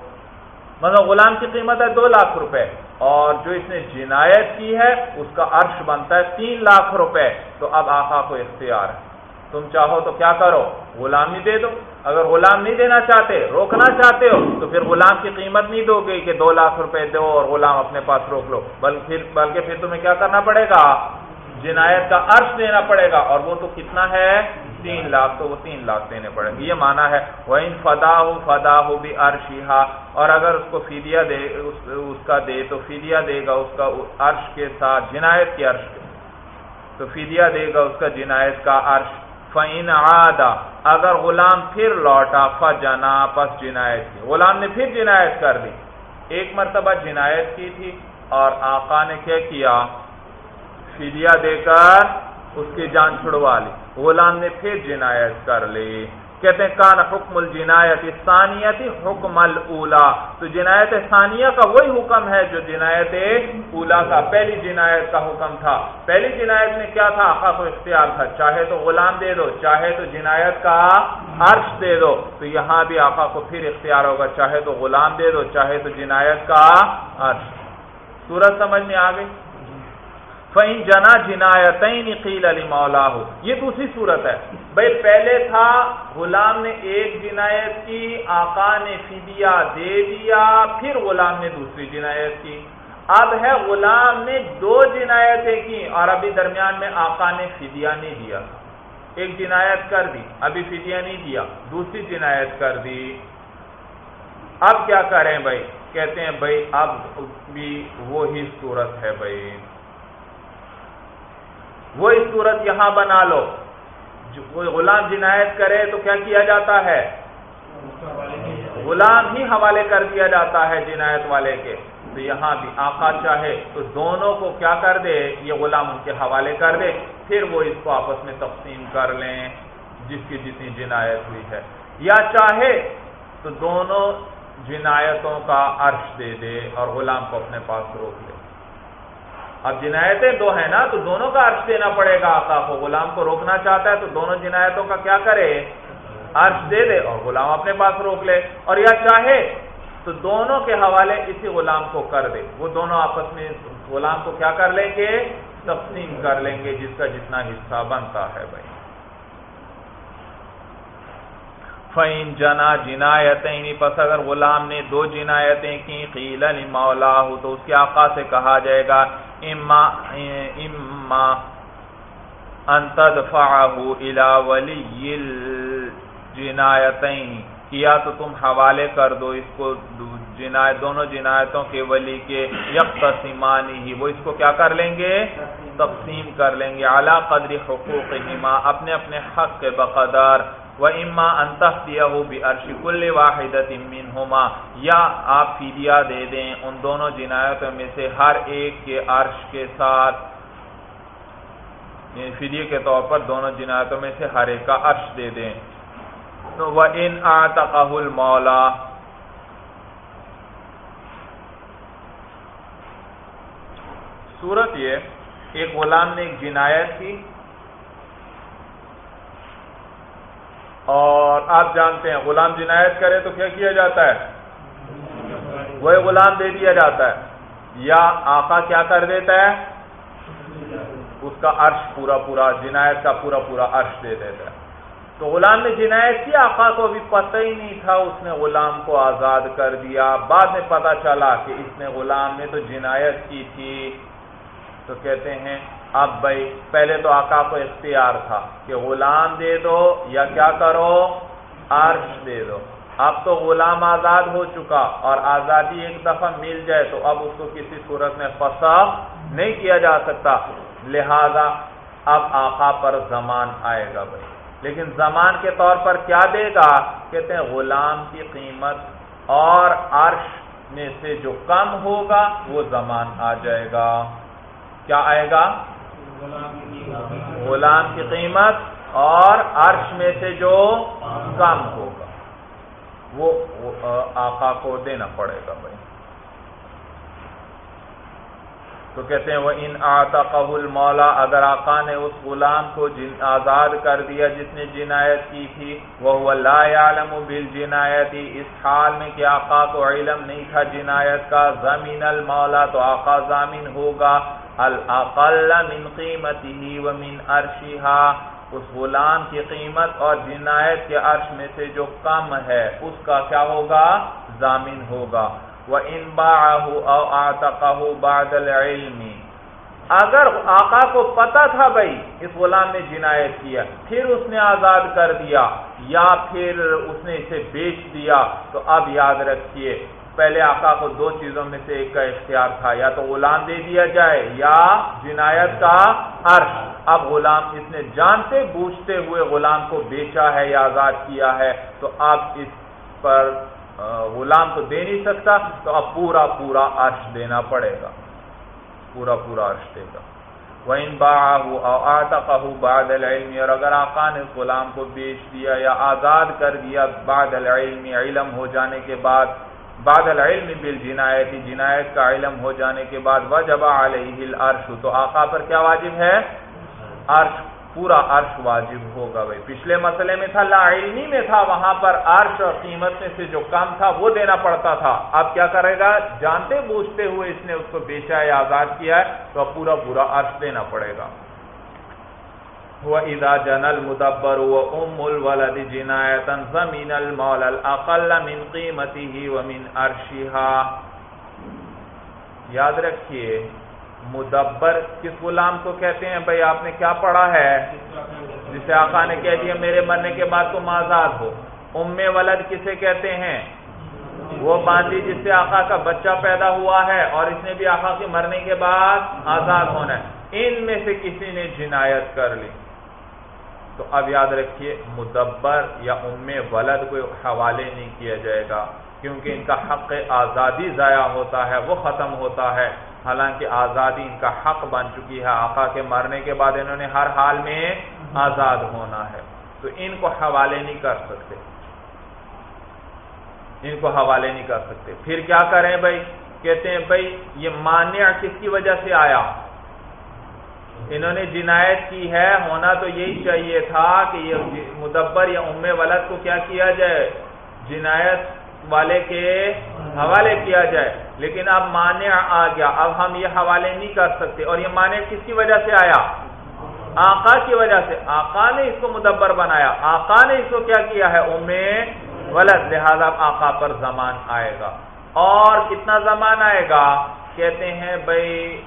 مطلب غلام کی قیمت ہے دو لاکھ روپے، اور جو اس نے جنایت کی ہے، اس کا عرش بنتا ہے تین لاکھ روپے۔ تو اب آقا کو اختیار ہے۔ تم چاہو تو کیا کرو؟ غلامی دے دو۔ اگر غلام نہیں دینا چاہتے، روکنا چاہتے ہو، تو پھر غلام کی قیمت نہیں دو گئی کہ دو لاکھ روپے دو اور غلام اپنے پاس روک لو۔ بلکہ بلکہ پھر تمہیں کیا کرنا پڑے گا؟ جنایت کا عرش دینا پڑے گا۔ اور وہ تو کتنا ہے؟ تین لاکھ۔ تو وہ تین لاکھ دینے پڑیں گے۔ یہ مانا ہے وہ ان فدا ہو فدا ہو بھی عرشیہ اور اگر اس کو فیدیا دے، اس کا دے، تو فیدیا دے گا اس کا عرش کے ساتھ، جنایت کے عرش تو فیدیا دے گا اس کا جنایت کا عرش۔ فعین آدا اگر غلام پھر لوٹا فجنا پس جنایت کی۔ غلام نے پھر جنایت کر دی۔ ایک مرتبہ جنایت کی تھی اور آقا نے کیا کیا؟ فدیہ دے کر اس کی جان چھڑوا لی۔ غلام نے پھر جنایت کر لی۔ کہتے ہیں، کان حکم الجنایت ثانیت حکم الا تو جنایت ثانیہ کا وہی حکم ہے جو جنایت اولا کا، پہلی جنایت کا حکم تھا۔ پہلی جنایت میں کیا تھا؟ آقا کو اختیار تھا۔ چاہے تو غلام دے دو، چاہے تو جنایت کا عرش دے دو۔ تو یہاں بھی آقا کو پھر اختیار ہوگا، چاہے تو غلام دے دو، چاہے تو جنایت کا عرش۔ سورج سمجھ میں آ گئی؟ فعین جنا جنایت قیل علی مولا ہو یہ دوسری صورت ہے۔ بھائی، پہلے تھا غلام نے ایک جنایت کی، آقا نے فدیہ دے دیا، پھر غلام نے دوسری جنایت کی۔ اب ہے غلام نے دو جنایتیں کی، اور ابھی درمیان میں آقا نے فدیہ نہیں دیا۔ ایک جنایت کر دی، ابھی فدیہ نہیں دیا، دوسری جنایت کر دی۔ اب کیا کریں بھائی؟ کہتے ہیں بھائی، اب بھی وہی صورت ہے بھائی۔ وہی صورت یہاں بنا لو۔ کوئی غلام جنایت کرے تو کیا کیا جاتا ہے؟ غلام ہی حوالے کر دیا جاتا ہے جنایت والے کے۔ تو یہاں بھی آقا چاہے تو دونوں کو کیا کر دے؟ یہ غلام ان کے حوالے کر دے۔ پھر وہ اس کو آپس میں تقسیم کر لیں جس کی جتنی جنایت ہوئی ہے۔ یا چاہے تو دونوں جنایتوں کا عرش دے دے اور غلام کو اپنے پاس روک لے اب جنایتیں دو ہیں نا، تو دونوں کا عرش دینا پڑے گا آقا کو غلام کو روکنا چاہتا ہے تو دونوں جنایتوں کا کیا کرے؟ عرش دے دے اور غلام اپنے پاس روک لے۔ اور یا چاہے تو دونوں کے حوالے اسی غلام کو کر دے۔ وہ دونوں آپس میں غلام کو کیا کر لیں گے؟ تقسیم کر لیں گے، جس کا جتنا حصہ بنتا ہے بھائی۔ فعین جنا جنایتیں پس اگر غلام نے دو جنایتیں کی قیل مولا ہو تو اس کے آقا سے کہا جائے گا اما اما ان تدفعه الى ولي الجنایتین کیا تو تم حوالے کر دو اس کو جنایت، دونوں جنایتوں کے ولی کے یکتسیمانی ہی، وہ اس کو کیا کر لیں گے؟ تقسیم کر لیں گے. اعلیٰ قدر حقوق اپنے اپنے حق کے بقدر اما انتخ دیا ہو بھی عرش کل واحد امین ہوما یا آپ فیدیا دے دیں ان دونوں جنایتوں میں سے ہر ایک کے عرش کے ساتھ۔ یعنی فدیے کے طور پر دونوں جنایتوں میں سے ہر ایک کا عرش دے دیں۔ وہ ان آتقہ المولا۔ صورت یہ، ایک غلام نے ایک جنایت کی۔ اور آپ جانتے ہیں، غلام جنایت کرے تو کیا کیا جاتا ہے؟ وہ غلام دے دیا جاتا ہے۔ یا آقا کیا کر دیتا ہے؟ اس کا عرش پورا پورا، جنایت کا پورا پورا عرش دے دیتا ہے۔ تو غلام نے جنایت کی، آقا کو ابھی پتہ ہی نہیں تھا، اس نے غلام کو آزاد کر دیا۔ بعد میں پتا چلا کہ اس نے غلام نے تو جنایت کی تھی۔ تو کہتے ہیں اب بھائی، پہلے تو آقا کو اختیار تھا کہ غلام دے دو یا کیا کرو؟ عرش دے دو۔ اب تو غلام آزاد ہو چکا اور آزادی ایک دفعہ مل جائے تو اب اس کو کسی صورت میں فسا نہیں کیا جا سکتا۔ لہذا اب آقا پر زمان آئے گا بھائی۔ لیکن زمان کے طور پر کیا دے گا؟ کہتے ہیں غلام کی قیمت اور عرش میں سے جو کم ہوگا وہ زمان آ جائے گا۔ کیا آئے گا؟ غلام کی قیمت اور عرش میں سے جو کم ہوگا، وہ آقا کو دینا پڑے گا بھائی۔ تو کہتے ہیں وہ ان آتا قبول مولا اگر آقا نے اس غلام کو جن، آزاد کر دیا جس نے جنایت کی تھی وہ لا عالم بل جنایتی اس حال میں کہ آقا کو علم نہیں تھا جنایت کا زمین المولا تو آقا ضامین ہوگا۔ الاقل من قیمته ومن عرشها؟ اس غلام کی قیمت اور جنایت کے عرش میں سے جو کم ہے، اس کا کیا ہوگا؟ ضامن ہوگا۔ وہ ان باہ بعد العلم۔ اگر آقا کو پتا تھا بھائی، اس غلام نے جنایت کیا، پھر اس نے آزاد کر دیا، یا پھر اس نے اسے بیچ دیا، تو اب یاد رکھیے پہلے آقا کو دو چیزوں میں سے ایک کا اختیار تھا، یا تو غلام دے دیا جائے یا جنایت کا عرش۔ اب غلام اس نے جانتے بوجھتے ہوئے غلام کو بیچا ہے یا آزاد کیا ہے، تو اب اس پر غلام تو دے نہیں سکتا، تو اب پورا پورا عرش دینا پڑے گا۔ پورا پورا عرش دے گا۔ وہ ان باہ بعد العلم، اور اگر آقا نے غلام کو بیچ دیا یا آزاد کر دیا بعد العلم، علم ہو جانے کے بعد بعد العلم بالجنایتی جنایت کا علم ہو جانے کے بعد وجب علیہ العرش، تو آقا پر کیا واجب ہے؟ عرش، پورا عرش واجب ہوگا بھائی۔ پچھلے مسئلے میں تھا، لا علمی میں تھا، وہاں پر عرش اور قیمت میں سے جو کم تھا وہ دینا پڑتا تھا۔ اب کیا کرے گا؟ جانتے بوجھتے ہوئے اس نے اس کو بیچا ہے آزاد کیا ہے، تو اب پورا پورا عرش دینا پڑے گا۔ وَإِذَا جَنَ الْمُدَبَّرُ وَأُمُّ الْوَلَدِ جِنَايَةً زَمِنَ الْمَوْلَ الْأَقَلَّ مِنْ قِيمَتِهِ وَمِنْ عَرْشِهَا۔ یاد رکھئے مدبر کس غلام کو کہتے ہیں؟ بھئی آپ نے کیا پڑھا ہے؟ جسے آقا نے کہہ دیا، میرے مرنے کے بعد تم آزاد ہو۔ ام ولد کسے کہتے ہیں؟ وہ باندھی جس سے آقا کا بچہ پیدا ہوا ہے اور اس نے بھی آقا کے مرنے کے بعد آزاد ہونا ہے۔ ان میں سے کسی نے جنایت کر لی۔ تو اب یاد رکھیے، مدبر یا ام ولد کو حوالے نہیں کیا جائے گا، کیونکہ ان کا حق آزادی ضائع ہوتا ہے، وہ ختم ہوتا ہے۔ حالانکہ آزادی ان کا حق بن چکی ہے۔ آقا کے مرنے کے بعد انہوں نے ہر حال میں آزاد ہونا ہے۔ تو ان کو حوالے نہیں کر سکتے۔ ان کو حوالے نہیں کر سکتے۔ پھر کیا کریں بھائی؟ کہتے ہیں بھائی، یہ مانع کس کی وجہ سے آیا؟ انہوں نے جنایت کی ہے، ہونا تو یہی چاہیے تھا کہ یہ مدبر یا ام ولد کو کیا کیا جائے؟ جنایت والے کے حوالے کیا جائے۔ لیکن اب مانع آ گیا۔ اب ہم یہ حوالے نہیں کر سکتے۔ اور یہ مانع کس کی وجہ سے آیا؟ آقا کی وجہ سے۔ آقا نے اس کو مدبر بنایا۔ آقا نے اس کو کیا کیا ہے؟ ام ولد۔ لہذا آقا پر زمان آئے گا۔ اور کتنا زمان آئے گا؟ کہتے ہیں بھائی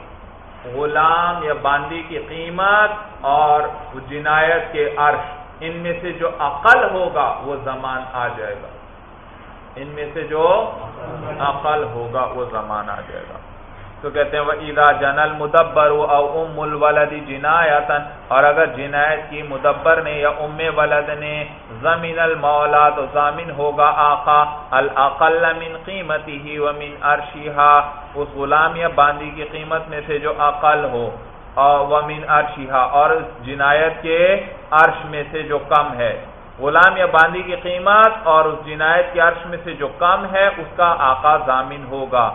غلام یا باندی کی قیمت اور جنایت کے عرش۔ ان میں سے جو عقل ہوگا وہ زمان آ جائے گا۔ ان میں سے جو عقل ہوگا وہ زمان آ جائے گا۔ تو کہتے ہیں وہ ادا جنل مدبر او ام الولد جنایتن اور اگر جنایت کی مدبر نے یا ام ولد نے زمین المولا تو ضامن ہوگا آقا الاقل من قیمتی ہی ومن ارشیہا اس غلام یا باندی کی قیمت میں سے جو اقل ہو ومن ارشیہا اور جنایت کے عرش میں سے جو کم ہے۔ غلام یا باندی کی قیمت اور اس جنایت کے عرش میں سے جو کم ہے، اس کا آقا ضامن ہوگا۔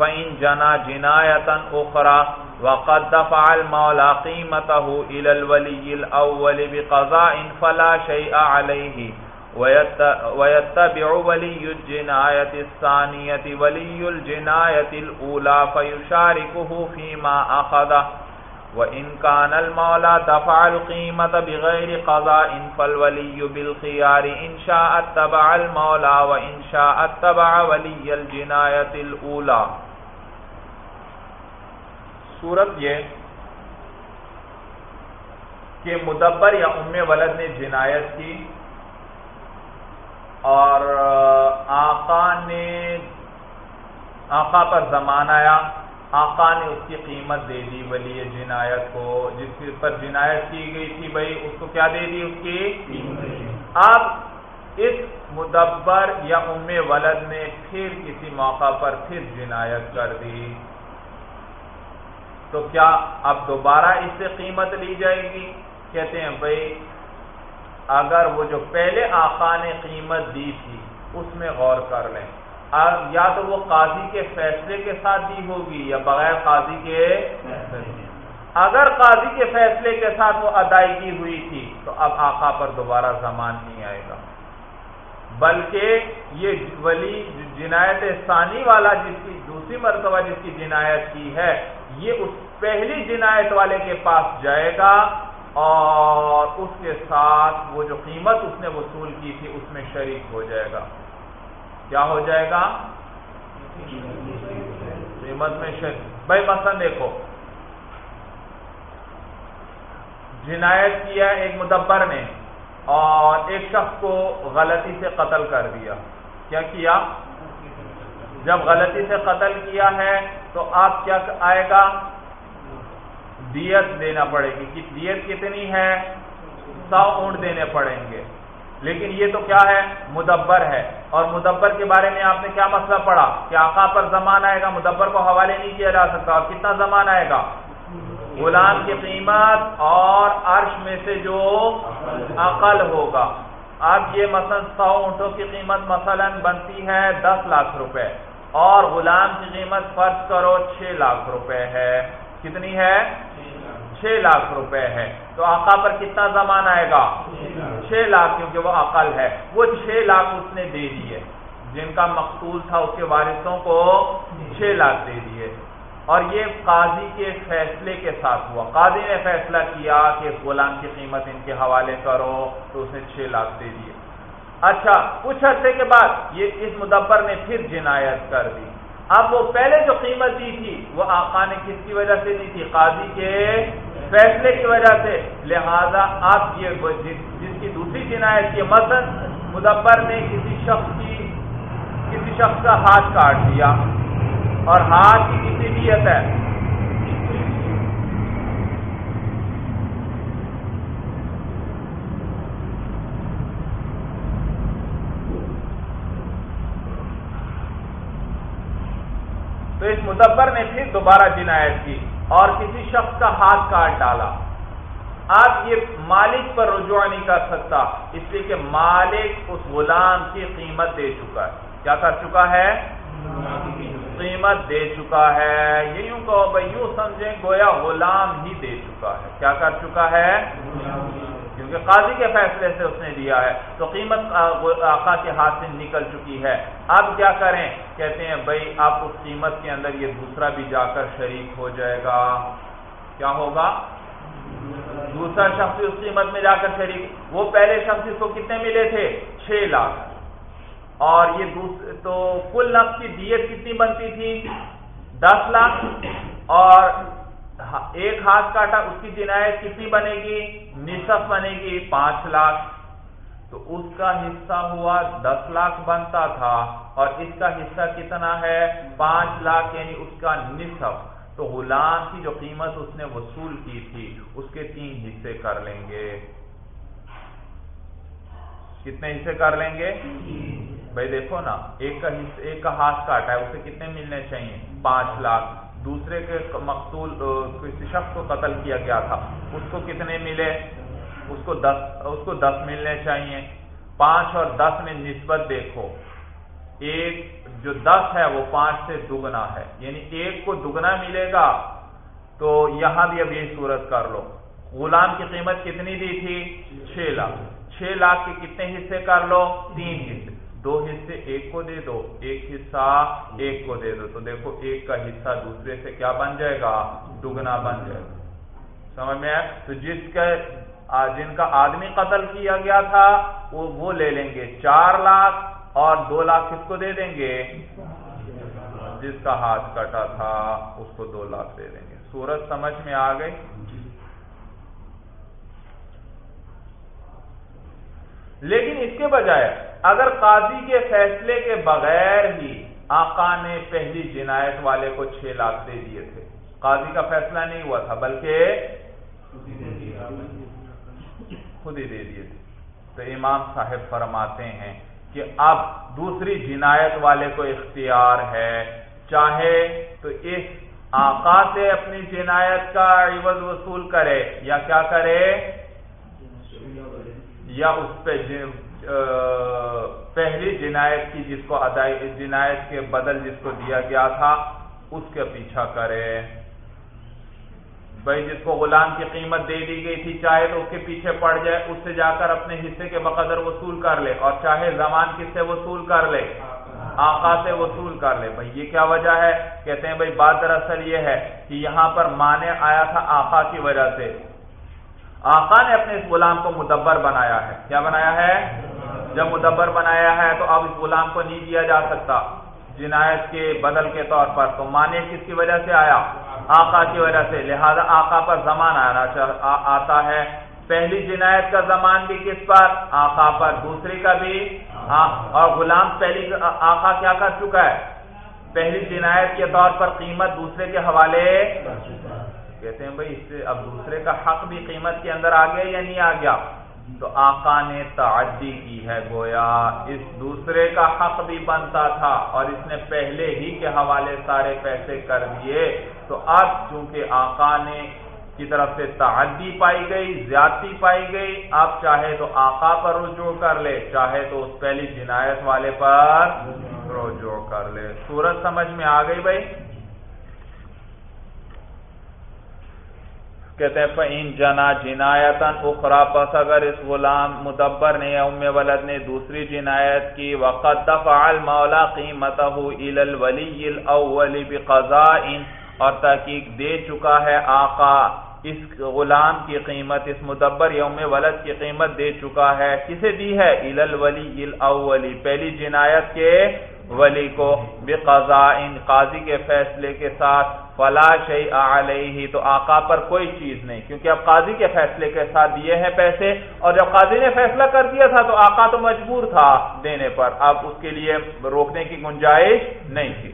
فَإِن جَنَا جِنَايَةً أُخْرَى وَقَدْ دَفَعَ الْمَوْلَى قِيمَتَهُ إِلَى الْوَلِيِّ الْأَوَّلِ بِقَضَاءٍ فَلَا شَيْءَ عَلَيْهِ وَيَتَّبِعُ وَلِيُّ الْجِنَايَةِ الثَّانِيَةِ وَلِيُّ الْجِنَايَةِ الْأُولَى فَيُشَارِكُهُ فِي مَا أَخَذَهُ وَإِن كَانَ الْمَوْلَى دَفَعَ الْقِيمَةَ بِغَيْرِ قَضَاءٍ فَالْوَلِيُّ بِالْخِيَارِ إِن شَاءَ اتَّبَعَ الْمَوْلَى وَإِن شَاءَ اتَّبَعَ وَلِيَّ الْجِنَايَةِ الْأُولَى صورت یہ کہ مدبر یا ام ولد نے جنایت کی اور آقا نے آقا پر زمان آیا، آقا نے اس کی قیمت دے دی ولی جنایت کو، جس پر جنایت کی گئی تھی بھائی، اس کو کیا دے دی اس کی؟ اب اس مدبر یا ام ولد نے پھر کسی موقع پر پھر جنایت کر دی۔ تو کیا اب دوبارہ اس سے قیمت لی جائے گی؟ کہتے ہیں، بھائی، اگر وہ جو پہلے آقا نے قیمت دی تھی، اس میں غور کر لیں۔ یا تو وہ قاضی کے فیصلے کے ساتھ دی ہوگی، یا بغیر قاضی کے اگر قاضی کے فیصلے کے ساتھ وہ ادائیگی ہوئی تھی، تو اب آقا پر دوبارہ زمان نہیں آئے گا۔ بلکہ یہ ولی جنایت ثانی والا جس کی، دوسری مرتبہ جس کی جنایت کی ہے یہ اس پہلی جنایت والے کے پاس جائے گا اور اس کے ساتھ وہ جو قیمت اس نے وصول کی تھی اس میں شریک ہو جائے گا۔ کیا ہو جائے گا؟ قیمت میں شریک۔ بھائی مثلا دیکھو۔ جنایت کیا ایک مدبر نے اور ایک شخص کو غلطی سے قتل کر دیا۔ کیا کیا؟ جب غلطی سے قتل کیا ہے تو آپ کیا آئے گا؟ دیت دینا پڑے گی۔ دیت کتنی ہے؟ سو اونٹ دینے پڑیں گے۔ لیکن یہ تو کیا ہے؟ مدبر ہے۔ اور مدبر کے بارے میں آپ نے کیا مسئلہ پڑھا؟ کہ آقا پر زمان آئے گا، مدبر کو حوالے نہیں کیا جا سکتا۔ اور کتنا زمان آئے گا؟ غلام کی قیمت اور عرش میں سے جو عقل ہوگا۔ اب یہ مثلا سو اونٹوں کی قیمت مثلا بنتی ہے دس لاکھ روپے۔ اور غلام کی قیمت فرض کرو چھ لاکھ روپے ہے۔ کتنی ہے؟ چھ لاکھ روپے ہے۔ تو آقا پر کتنا زمان آئے گا؟ چھ لاکھ، کیونکہ وہ عقل ہے۔ وہ چھ لاکھ اس نے دے دیے۔ جن کا مقصول تھا اس کے وارثوں کو چھ لاکھ دے دیے۔ اور یہ قاضی کے فیصلے کے ساتھ ہوا۔ قاضی نے فیصلہ کیا کہ اس غلام کی قیمت ان کے حوالے کرو، تو اس نے چھ لاکھ دے دیے۔ اچھا کچھ عرصے کے بعد یہ اس مدبر نے پھر جنایت کر دی۔ اب وہ پہلے جو قیمت دی تھی، وہ آقا نے کس کی وجہ سے دی تھی؟ قاضی کے فیصلے کی وجہ سے۔ لہذا آپ یہ جس کی دوسری جنایت کی، مثلا مدبر نے کسی شخص کی، کسی شخص کا ہاتھ کاٹ دیا۔ اور ہاتھ کی کسی نیت ہے؟ تو اس مدبر نے پھر دوبارہ جنایت کی اور کسی شخص کا ہاتھ کاٹ ڈالا۔ آپ یہ مالک پر رجوع نہیں کر سکتا، اس لیے کہ مالک اس غلام کی قیمت دے چکا ہے۔ کیا کر چکا ہے؟ قیمت دے چکا ہے۔ یہ یوں کہو بھائی، یوں سمجھیں، گویا غلام ہی دے چکا ہے۔ کیا کر چکا ہے؟ کیونکہ قاضی کے فیصلے سے اس نے دیا ہے تو قیمت آقا کے ہاتھ سے نکل چکی ہے۔ اب کیا کریں؟ کہتے ہیں بھائی آپ اس قیمت کے اندر یہ دوسرا بھی جا کر شریک ہو جائے گا۔ کیا ہوگا؟ دوسرا شخص اس قیمت میں جا کر شریک۔ وہ پہلے شخص اس کو کتنے ملے تھے؟ چھ لاکھ۔ اور یہ تو کل نفس کی دیت کتنی بنتی تھی؟ دس لاکھ۔ اور ایک ہاتھ کاٹا اس کی جنایت کتنی بنے گی؟ نصف بنے گی پانچ لاکھ۔ تو اس کا حصہ ہوا دس لاکھ بنتا تھا اور اس کا حصہ کتنا ہے؟ پانچ لاکھ یعنی اس کا نصف۔ تو غلام کی جو قیمت اس نے وصول کی تھی اس کے تین حصے کر لیں گے۔ کتنے حصے کر لیں گے؟ بھائی دیکھو نا ایک کا ایک کا ہاتھ کاٹا ہے اسے کتنے ملنے چاہیے؟ پانچ لاکھ۔ دوسرے کے مقتول کسی شخص کو قتل کیا گیا تھا۔ اس کو کتنے ملے؟ اس کو دس، اس کو دس ملنے چاہیے۔ پانچ اور دس میں نسبت دیکھو۔ ایک جو دس ہے، وہ پانچ سے دگنا ہے۔ یعنی ایک کو دگنا ملے گا، تو یہاں بھی اب یہ صورت کر لو۔ غلام کی قیمت کتنی دی تھی؟ چھ لاکھ۔ چھ لاکھ کے کتنے حصے کر لو؟ تین حصے۔ دو حصے ایک کو دے دو، ایک حصہ ایک کو دے دو۔ تو دیکھو، ایک کا حصہ دوسرے سے کیا بن جائے گا؟ دگنا بن جائے گا۔ سمجھ میں تو جس کا جن کا آدمی قتل کیا گیا تھا، وہ وہ لے لیں گے۔ چار لاکھ اور دو لاکھ کس کو دے دیں گے؟ جس کا ہاتھ کٹا تھا، اس کو دو لاکھ دے دیں گے۔ سورج سمجھ میں آ گئی؟ لیکن اس کے بجائے اگر قاضی کے فیصلے کے بغیر ہی آقا نے پہلی جنایت والے کو چھ لاکھ دے دیے تھے۔ قاضی کا فیصلہ نہیں ہوا تھا، بلکہ خود ہی دے دیے تھے۔ تو امام صاحب فرماتے ہیں کہ اب دوسری جنایت والے کو اختیار ہے۔ چاہے تو اس آقا سے اپنی جنایت کا عوض وصول کرے یا کیا کرے؟ یا اس پہ پہلی جنایت کی جس کو ادائی جنایت کے بدل جس کو دیا گیا تھا، اس کا پیچھا کرے۔ بھائی، جس کو غلام کی قیمت دے دی گئی تھی، چاہے تو اس کے پیچھے پڑ جائے، اس سے جا کر اپنے حصے کے بقدر وصول کر لے، اور چاہے زمان کس سے وصول کر لے، آقا سے وصول کر لے۔ بھائی، یہ کیا وجہ ہے؟ کہتے ہیں، بھائی، بات دراصل یہ ہے کہ یہاں پر مانے آیا تھا آقا کی وجہ سے۔ آقا نے اپنے اس غلام کو مدبر بنایا ہے۔ کیا بنایا ہے؟ جب مدبر بنایا ہے تو اب اس غلام کو نہیں دیا جا سکتا۔ جنایت کے بدل کے طور پر تو مانے کس کی وجہ سے آیا؟ آقا کی وجہ سے۔ لہذا آقا پر زمان آنا آتا ہے۔ پہلی جنایت کا زمان بھی کس پر؟ آقا پر۔ دوسری کا بھی؟ اور غلام پہلی آقا کیا کر چکا ہے؟ پہلی جنایت کے طور پر قیمت دوسرے کے حوالے کہتے ہیں بھائی اس سے اب دوسرے کا حق بھی قیمت کے اندر آ گیا یا نہیں آ گیا؟ تو آقا نے تعدی کی ہے گویا، اس دوسرے کا حق بھی بنتا تھا اور اس نے پہلے ہی کے حوالے سارے پیسے کر دیے۔ تو اب چونکہ آقا نے کی طرف سے تعدی پائی گئی، زیادتی پائی گئی، اب چاہے تو آقا پر رجوع کر لے، چاہے تو اس پہلی جنایت والے پر رجوع کر لے۔ سورج سمجھ میں آ گئی بھائی؟ کہتے ہیں فعین جنا جنایتن اخرا، پس اگر اس غلام مدبر نے ام ولد نے دوسری جنایت کی وقت دفع المولا قیمتہ الى الولی الاول بقضاء، اور تحقیق دے چکا ہے آقا، اس غلام کی قیمت، اس مدبر یوم ولد کی قیمت دے چکا ہے، کسے دی ہے؟ الى الولی الاولی پہلی جنایت کے ولی کو بقضاء قاضی کے فیصلے کے ساتھ، فلا شیء علیہ، تو آقا پر کوئی چیز نہیں۔ کیونکہ اب قاضی کے فیصلے کے ساتھ دیے ہیں پیسے، اور جب قاضی نے فیصلہ کر دیا تھا، تو آقا تو مجبور تھا دینے پر۔ اب اس کے لیے روکنے کی گنجائش نہیں تھی۔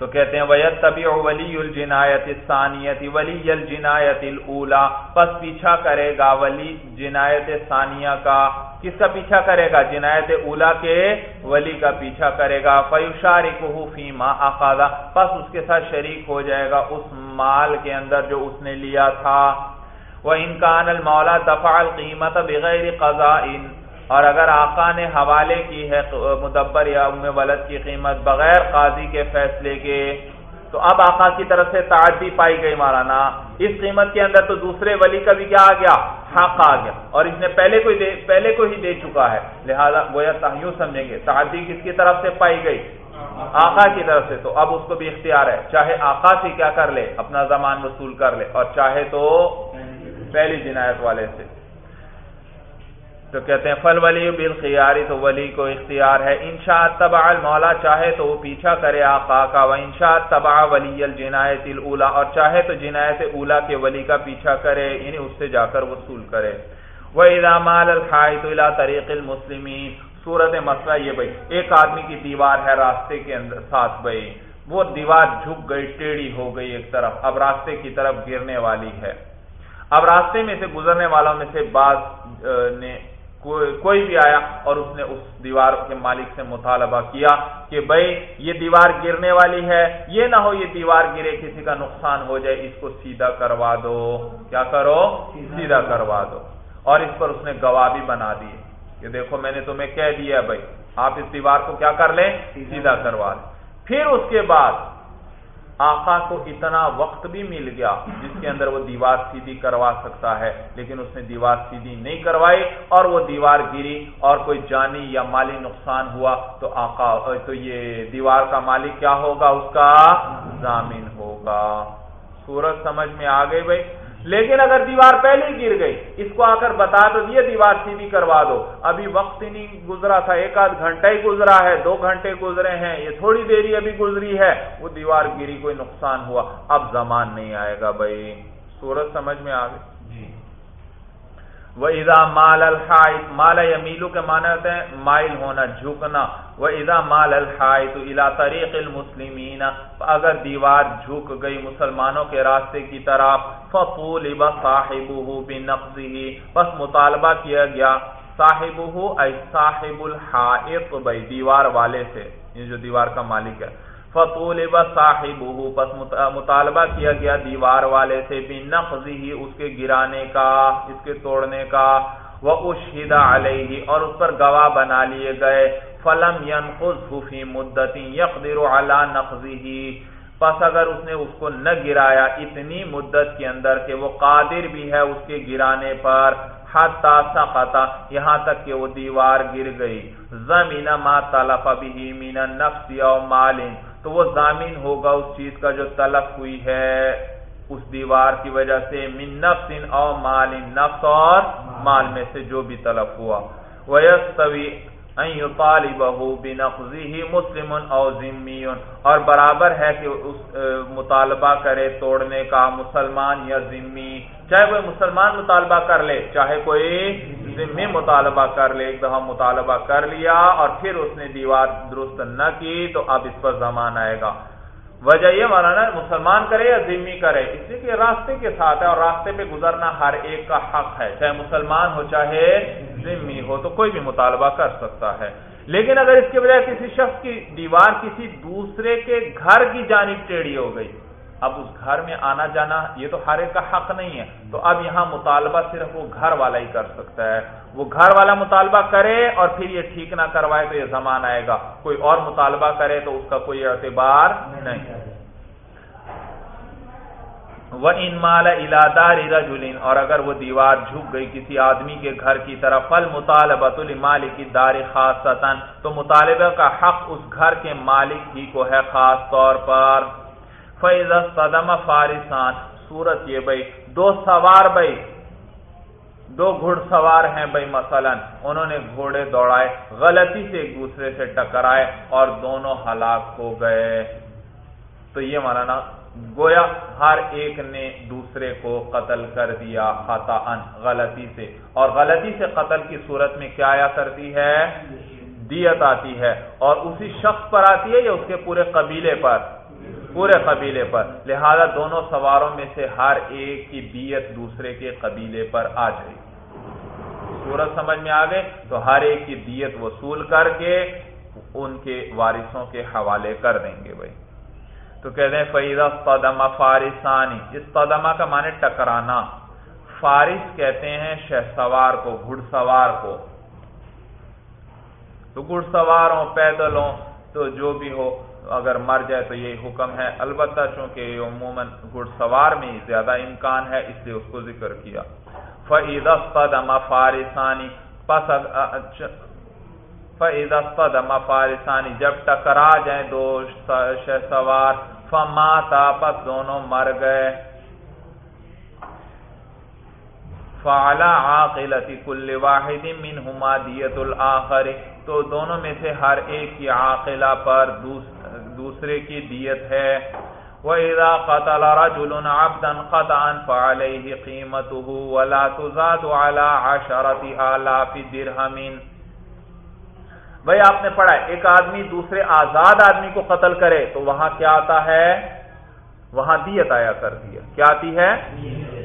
تو کہتے ہیں ویت طبی ولی الجنایت ثانیت ولی الجنایت الا پس پیچھا کرے گا ولی، جنایت ثانیہ کا۔ کس کا پیچھا کرے گا؟ جنایت اولا کے۔ ولی کا پیچھا کرے گا۔ فیوشارک فیما اخاذا پس اس کے ساتھ شریک ہو جائے گا اس مال کے اندر جو اس نے لیا تھا۔ وہ انکان المولا دفع القیمت بغیر قضاء۔ اور اگر آقا نے حوالے کی ہے مدبر یا ام ولد کی قیمت بغیر قاضی کے فیصلے کے، تو اب آقا کی طرف سے تعدی پائی گئی مارانا اس قیمت کے اندر تو دوسرے ولی کا بھی کیا آ گیا؟ حق آ گیا۔ اور اس نے پہلے کو دے، پہلے کو ہی دے چکا ہے۔ لہذا گویا تحیو سمجھیں گے۔ تعدی کس کی طرف سے پائی گئی؟ آقا کی طرف سے۔ تو اب اس کو بھی اختیار ہے۔ چاہے آقا سے کیا کر لے، اپنا زمان وصول کر لے۔ اور چاہے تو پہلی جنایت والے سے۔ تو کہتے ہیں فل ولی بالخیاری تو ولی کو اختیار ہے۔ انشاء تبع المولا، چاہے تو وہ پیچھا کرے آقا کا، و انشاء تبع ولی الجنایت الاولا، اور چاہے تو جنایت اولا کے ولی کا پیچھا کرے یعنی اس سے جا کر وصول کرے۔ وہ مال الحائط الى طریق المسلمین صورت مسئلہ یہ بھائی، ایک آدمی کی دیوار ہے راستے کے اندر ساتھ بھائی۔ وہ دیوار جھک گئی، ٹیڑھی ہو گئی ایک طرف، اب راستے کی طرف گرنے والی ہے۔ اب راستے میں سے گزرنے والوں میں سے بعض نے کوئی بھی آیا اور اس نے اس دیوار کے مالک سے مطالبہ کیا کہ بھائی یہ دیوار گرنے والی ہے، یہ نہ ہو یہ دیوار گرے، کسی کا نقصان ہو جائے، اس کو سیدھا کروا دو۔ کیا کرو؟ سیدھا کروا دو۔ اور اس پر اس نے گواہ بھی بنا دی کہ دیکھو میں نے تمہیں کہہ دیا بھائی آپ اس دیوار کو کیا کر لیں؟ سیدھا کروا لیں۔ پھر اس کے بعد آقا کو اتنا وقت بھی مل گیا جس کے اندر وہ دیوار سیدھی کروا سکتا ہے، لیکن اس نے دیوار سیدھی نہیں کروائی اور وہ دیوار گری اور کوئی جانی یا مالی نقصان ہوا تو آقا، تو یہ دیوار کا مالک کیا ہوگا؟ اس کا ضامن ہوگا۔ سورج سمجھ میں آ گئی بھائی؟ لیکن اگر دیوار پہلے ہی گر گئی، اس کو آ کر بتا تو دیے دیوار سیدھی کروا دو۔ ابھی وقت ہی نہیں گزرا تھا، ایک آدھ گھنٹہ ہی گزرا ہے، دو گھنٹے گزرے ہیں، یہ تھوڑی دیر ابھی گزری ہے۔ وہ دیوار گری، کوئی نقصان ہوا۔ اب زمان نہیں آئے گا بھائی۔ سورج سمجھ میں آ گئی۔ وہ ادا مال الحائط مال یمیلو کے معنی ہوتے ہیں مائل ہونا، جھکنا۔ وہ ادا مال الحائط الا طریق المسلمین اگر دیوار جھک گئی مسلمانوں کے راستے کی طرف فقول صاحب بنقضه۔ بس مطالبہ کیا گیا صاحب اے صاحب الحائط بھائی، دیوار والے سے، یہ جو دیوار کا مالک ہے۔ فطول صاحب پس مطالبہ کیا گیا دیوار والے سے بھی نقض ہی اس کے گرانے کا، اس کے توڑنے کا۔ وہ اشہد علیہ اور اس پر گواہ بنا لیے گئے۔ فلم ينقض فی مدت يقدر على نقضه۔ پس اگر اس نے اس کو نہ گرایا اتنی مدت کے اندر کہ وہ قادر بھی ہے اس کے گرانے پر، حتی سقطا یہاں تک کہ وہ دیوار گر گئی۔ زمین ما تلف به من النفس او مال۔ تو وہ ضامین ہوگا اس چیز کا جو تلف ہوئی ہے۔ اس دیوار کی وجہ سے من نفس او مال نفس اور مال۔ میں سے جو بھی تلف ہوا۔ يُطَالِبَهُ بِنَقْضِهِ مُسْلِمٌ أَوْ ذِمِّيٌ. اور برابر ہے کہ اس مطالبہ کرے توڑنے کا، مسلمان یا ذمی چاہے کوئی مسلمان مطالبہ کر لے، چاہے کوئی ذمہ مطالبہ کر لے، ایک دفعہ مطالبہ کر لیا اور پھر اس نے دیوار درست نہ کی، تو اب اس پر زمان آئے گا۔ وجہ یہ مولانا، مسلمان کرے یا ذمی کرے، اس لیے کہ راستے کے ساتھ ہے اور راستے پہ گزرنا ہر ایک کا حق ہے، چاہے مسلمان ہو، چاہے ذمی ہو تو کوئی بھی مطالبہ کر سکتا ہے۔ لیکن اگر اس کے بجائے کسی شخص کی دیوار کسی دوسرے کے گھر کی جانب ٹیڑھی ہو گئی اب اس گھر میں آنا جانا یہ تو ہر ایک کا حق نہیں ہے۔ تو اب یہاں مطالبہ صرف وہ گھر والا ہی کر سکتا ہے۔ وہ گھر والا مطالبہ کرے اور پھر یہ ٹھیک نہ کروائے تو یہ زمان آئے گا۔ کوئی اور مطالبہ کرے تو اس کا کوئی اعتبار نہیں وہ ان مال علادار جلین اور اگر وہ دیوار جھک گئی کسی آدمی کے گھر کی طرف فل مطالبۃ المالک دار خاص تو مطالبہ کا حق اس گھر کے مالک ہی کو ہے خاص طور پر۔ فیض صدم فارسان، صورت یہ بھائی دو سوار بھائی دو گھڑ سوار ہیں بھائی مثلا انہوں نے گھوڑے دوڑائے، غلطی سے ایک دوسرے سے ٹکرائے اور دونوں ہلاک ہو گئے۔ تو یہ مانا گویا ہر ایک نے دوسرے کو قتل کر دیا خطا ان غلطی سے۔ اور غلطی سے قتل کی صورت میں کیا آیا کرتی ہے؟ دیت آتی ہے۔ اور اسی شخص پر آتی ہے یا اس کے پورے قبیلے پر؟ پورے قبیلے پر۔ لہذا دونوں سواروں میں سے ہر ایک کی دیت دوسرے کے قبیلے پر آ جائے سورج سمجھ میں آ گئے؟ تو ہر ایک کی دیت وصول کر کے ان کے وارثوں کے حوالے کر دیں گے بھائی۔ تو کہتے ہیں فیض قدم فارسانی اس قدمہ کا معنی ٹکرانا۔ فارس کہتے ہیں شہ سوار کو گھڑ سوار کو۔ تو گھڑ سوار ہو پیدل ہو تو جو بھی ہو، اگر مر جائے تو یہ حکم ہے۔ البتہ چونکہ عموماً گھڑ سوار میں زیادہ امکان ہے، اس لیے اس کو ذکر کیا۔ فعید اما فارسانی پس فعید فارسانی جب ٹکرا جائیں دو شہ سوار، فما پس دونوں مر گئے۔ فعلا عاقلتی کل واحد منہما دیت الاخر تو دونوں میں سے ہر ایک کی عاقلہ پر دوسرے کی دیت ہے۔ وَإِذَا قَتَلَ رَجُلٌ عَبْدًا قَطَعًا فَعَلَيْهِ قِيمَتُهُ وَلَا تُزَادُ عَلَى عَشَرَةِ آلَافِ دِرْهَمٍ بھئی آپ نے پڑھا ہے، ایک آدمی دوسرے آزاد آدمی کو قتل کرے تو وہاں کیا آتا ہے؟ وہاں دیت آیا کرتی ہے۔ کیا آتی ہے؟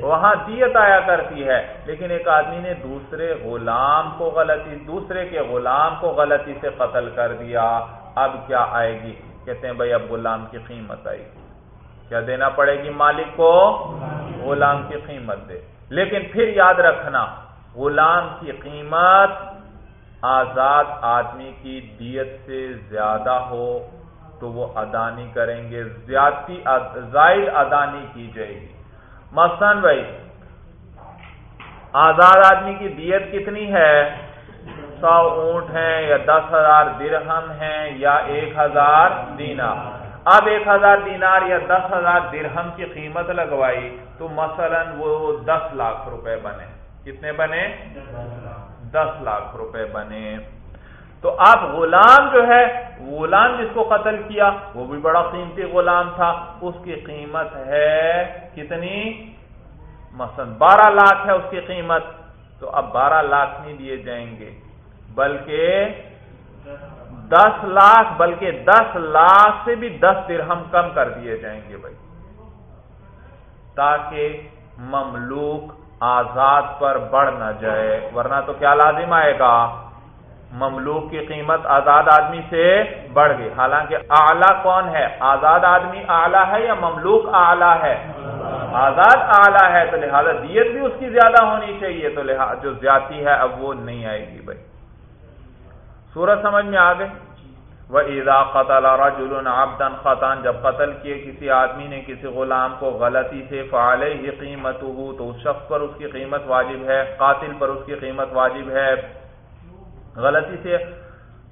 وہاں دیت آیا کرتی ہے۔ لیکن ایک آدمی نے دوسرے غلام کو غلطی، دوسرے کے غلام کو غلطی سے قتل کر دیا۔ اب کیا آئے گی؟ کہتے ہیں بھائی اب غلام کی قیمت آئے گی۔ کیا دینا پڑے گی مالک کو؟ غلام کی قیمت دے۔ لیکن پھر یاد رکھنا، غلام کی قیمت آزاد آدمی کی دیت سے زیادہ ہو تو وہ ادا نہیں کریں گے، زیادتی زائد ادا نہیں کی جائے گی۔ مثلا بھائی، آزاد آدمی کی دیت کتنی ہے؟ سو اونٹ ہیں یا دس ہزار درہم ہیں یا ایک ہزار دینار۔ اب ایک ہزار دینار یا دس ہزار درہم کی قیمت لگوائی تو مثلا وہ دس لاکھ روپے بنے۔ کتنے بنے؟ دس لاکھ روپے بنے۔ تو اب غلام جو ہے، غلام جس کو قتل کیا، وہ بھی بڑا قیمتی غلام تھا۔ اس کی قیمت ہے کتنی؟ مثلا بارہ لاکھ ہے اس کی قیمت۔ تو اب بارہ لاکھ نہیں دیے جائیں گے، بلکہ دس لاکھ، بلکہ دس لاکھ سے بھی دس درہم کم کر دیے جائیں گے بھائی۔ تاکہ مملوک آزاد پر بڑھ نہ جائے، ورنہ تو کیا لازم آئے گا؟ مملوک کی قیمت آزاد آدمی سے بڑھ گئی۔ حالانکہ اعلی کون ہے؟ آزاد آدمی اعلی ہے یا مملوک اعلی ہے؟ آزاد اعلی ہے، تو لہذا دیت بھی اس کی زیادہ ہونی چاہیے، تو لہذا جو زیادتی ہے، اب وہ نہیں آئے گی بھائی۔ سورج سمجھ میں آ گئے؟ وہ عیدا قتل رجل خطان جب قتل کیے کسی آدمی نے کسی غلام کو غلطی سے فعال ہی قیمت ہو تو اس شخص پر اس کی قیمت واجب ہے، قاتل پر اس کی قیمت واجب ہے۔ غلطی سے،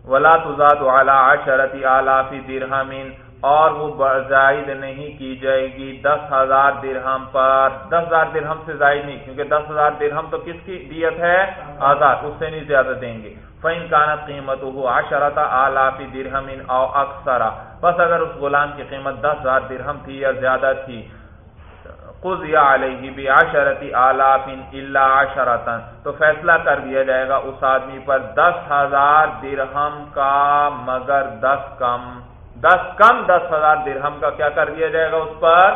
ولا تزاد اعلیٰ عشرتی آلافی درہمین اور وہ زائد نہیں کی جائے گی دس ہزار درہم پر۔ دس ہزار درہم سے زائد نہیں، کیونکہ دس ہزار درہم تو کس کی دیت ہے؟ آزاد، اس سے نہیں زیادہ دیں گے۔ فین کانت قیمت ہو آشرتا آلافی درہم او اکثرا بس اگر اس غلام کی قیمت دس ہزار درہم تھی یا زیادہ تھی، قضی علیہ بھی آشرتی آلاف اللہ عشرتن تو فیصلہ کر دیا جائے گا اس آدمی پر دس ہزار درہم کا مگر دس کم دس کم دس ہزار درہم کا کیا کر دیا جائے گا اس پر؟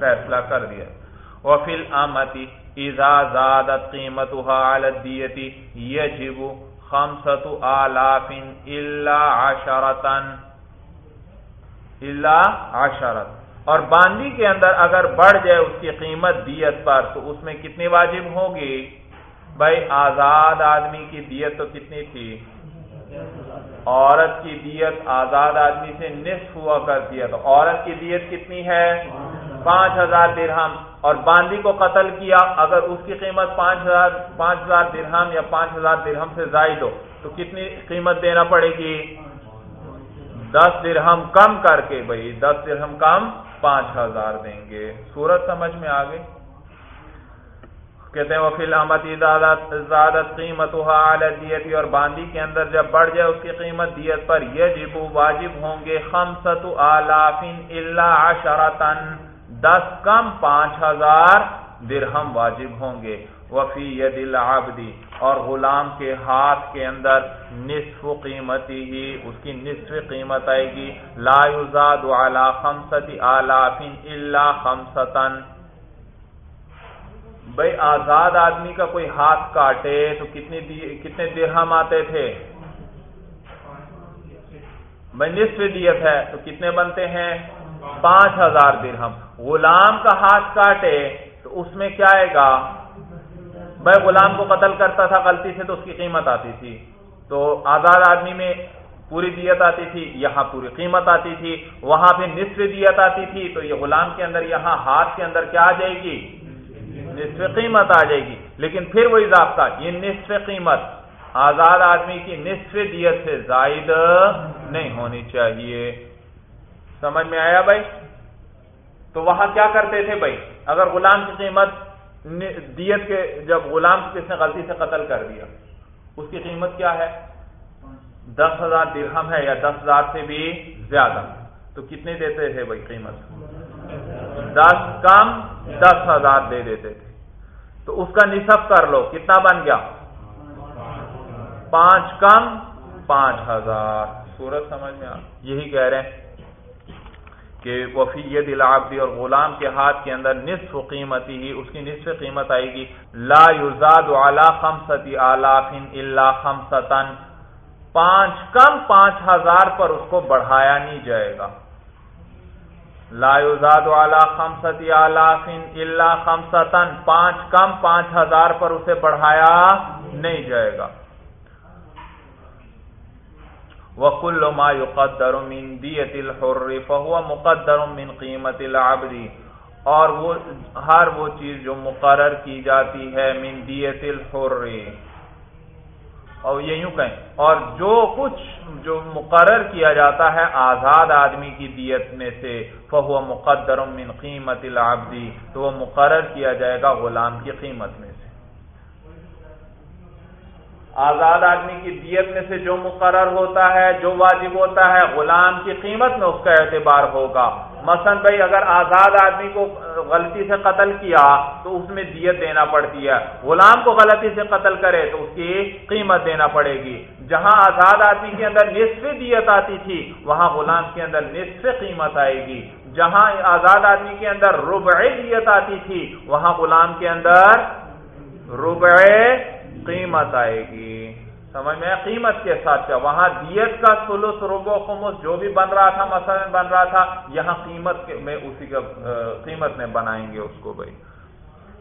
فیصلہ کر دیا۔ وفیل آمتی اذا زادت قیمتها على الدیتی یجب خمسط آلاف الا عشرتن الا عشرت اور باندی کے اندر اگر بڑھ جائے اس کی قیمت دیت پر، تو اس میں کتنی واجب ہوگی؟ بھائی، آزاد آدمی کی دیت تو کتنی تھی؟ عورت کی دیت، آزاد آدمی سے نصف ہوا کرتی ہے تو عورت کی دیت کتنی ہے؟ پانچ ہزار درہم۔ اور باندی کو قتل کیا، اگر اس کی قیمت پانچ ہزار پانچ ہزار درہم یا پانچ ہزار درہم سے زائد ہو، تو کتنی قیمت دینا پڑے گی؟ دس درہم کم کر کے بھائی، دس درہم کم پانچ ہزار دیں گے۔ سورت سمجھ میں آ گئی کہتے ہیں وہ فی الحمد زیادت قیمت دیتی اور باندی کے اندر جب بڑھ جائے، اس کی قیمت دیت پر یہ جبو واجب ہوں گے خم ست اللہ عشرتن دس کم پانچ ہزار درہم واجب ہوں گے۔ وفی ید العبدی، اور غلام کے ہاتھ کے اندر نصف قیمتی ہی، اس کی نصف قیمت آئے گی۔ لا یزاد علی خمسط آلاف الا خمسطن بھائی آزاد آدمی کا کوئی ہاتھ کاٹے تو کتنے کتنے درہم آتے تھے؟ بھائی نصف دیت ہے تو کتنے بنتے ہیں؟ پانچ ہزار درہم۔ غلام کا ہاتھ کاٹے تو اس میں کیا آئے گا؟ بھائی غلام کو قتل کرتا تھا، غلطی سے تو اس کی قیمت آتی تھی۔ تو آزاد آدمی میں پوری دیت آتی تھی، یہاں پوری قیمت آتی تھی، وہاں پہ نصف دیت آتی تھی۔ تو یہ غلام کے اندر یہاں ہاتھ کے اندر کیا آ جائے گی؟ نصف قیمت آ جائے گی۔ لیکن پھر وہی ضابطہ، یہ نصف قیمت۔ آزاد آدمی کی نصف دیت سے زائد نہیں ہونی چاہیے۔ سمجھ میں آیا بھائی؟ تو وہاں کیا کرتے تھے بھائی؟ اگر غلام کی قیمت دیت کے جب غلام کس نے غلطی سے قتل کر دیا، اس کی قیمت کیا ہے؟ دس ہزار درہم ہے یا دس ہزار سے بھی زیادہ۔ تو کتنے دیتے تھے بھائی قیمت؟ دس کم دس ہزار دے دیتے تھے۔ تو اس کا نصف کر لو، کتنا بن گیا؟ پانچ کم پانچ ہزار۔ سورج سمجھ میں یہی کہہ رہے ہیں۔ کہ وفی دل آبدی اور غلام کے ہاتھ کے اندر نصف قیمتی ہی، اس کی نصف قیمت آئے گی. لا یزاد علی خمستی آلاف الا خمستن. پانچ، کم پانچ ہزار پر اس کو بڑھایا نہیں جائے گا. لا یزاد علی خمستی آلاف الا خمستن. پانچ، کم پانچ ہزار پر اسے بڑھایا نہیں جائے گا. وکل ما يقدر من دیت الحر فهو مقدر من قیمت العبد۔ اور وہ ہر وہ چیز جو مقرر کی جاتی ہے من دیت الحر۔ اور یہ یوں کہیں۔ اور جو کچھ جو مقرر کیا جاتا ہے آزاد آدمی کی دیت میں سے فہو مقدر من قیمت العبدی تو وہ مقرر کیا جائے گا غلام کی قیمت میں۔ آزاد آدمی کی دیت میں سے جو مقرر ہوتا ہے، جو واجب ہوتا ہے، غلام کی قیمت میں اس کا اعتبار ہوگا۔ مثلا بھائی، اگر آزاد آدمی کو غلطی سے قتل کیا تو اس میں دیت دینا پڑتی ہے۔ غلام کو غلطی سے قتل کرے تو اس کی قیمت دینا پڑے گی۔ جہاں آزاد آدمی کے اندر نصف دیت آتی تھی، وہاں غلام کے اندر نصف قیمت آئے گی۔ جہاں آزاد آدمی کے اندر ربع دیت آتی تھی، وہاں غلام کے اندر ربع قیمت آئے گی۔ سمجھ میں قیمت کے ساتھ کیا؟ وہاں دیت کا سلوس روبو خمس جو بھی بن رہا تھا، مثلا بن رہا تھا، یہاں قیمت میں اسی کا قیمت میں بنائیں گے اس کو بھائی۔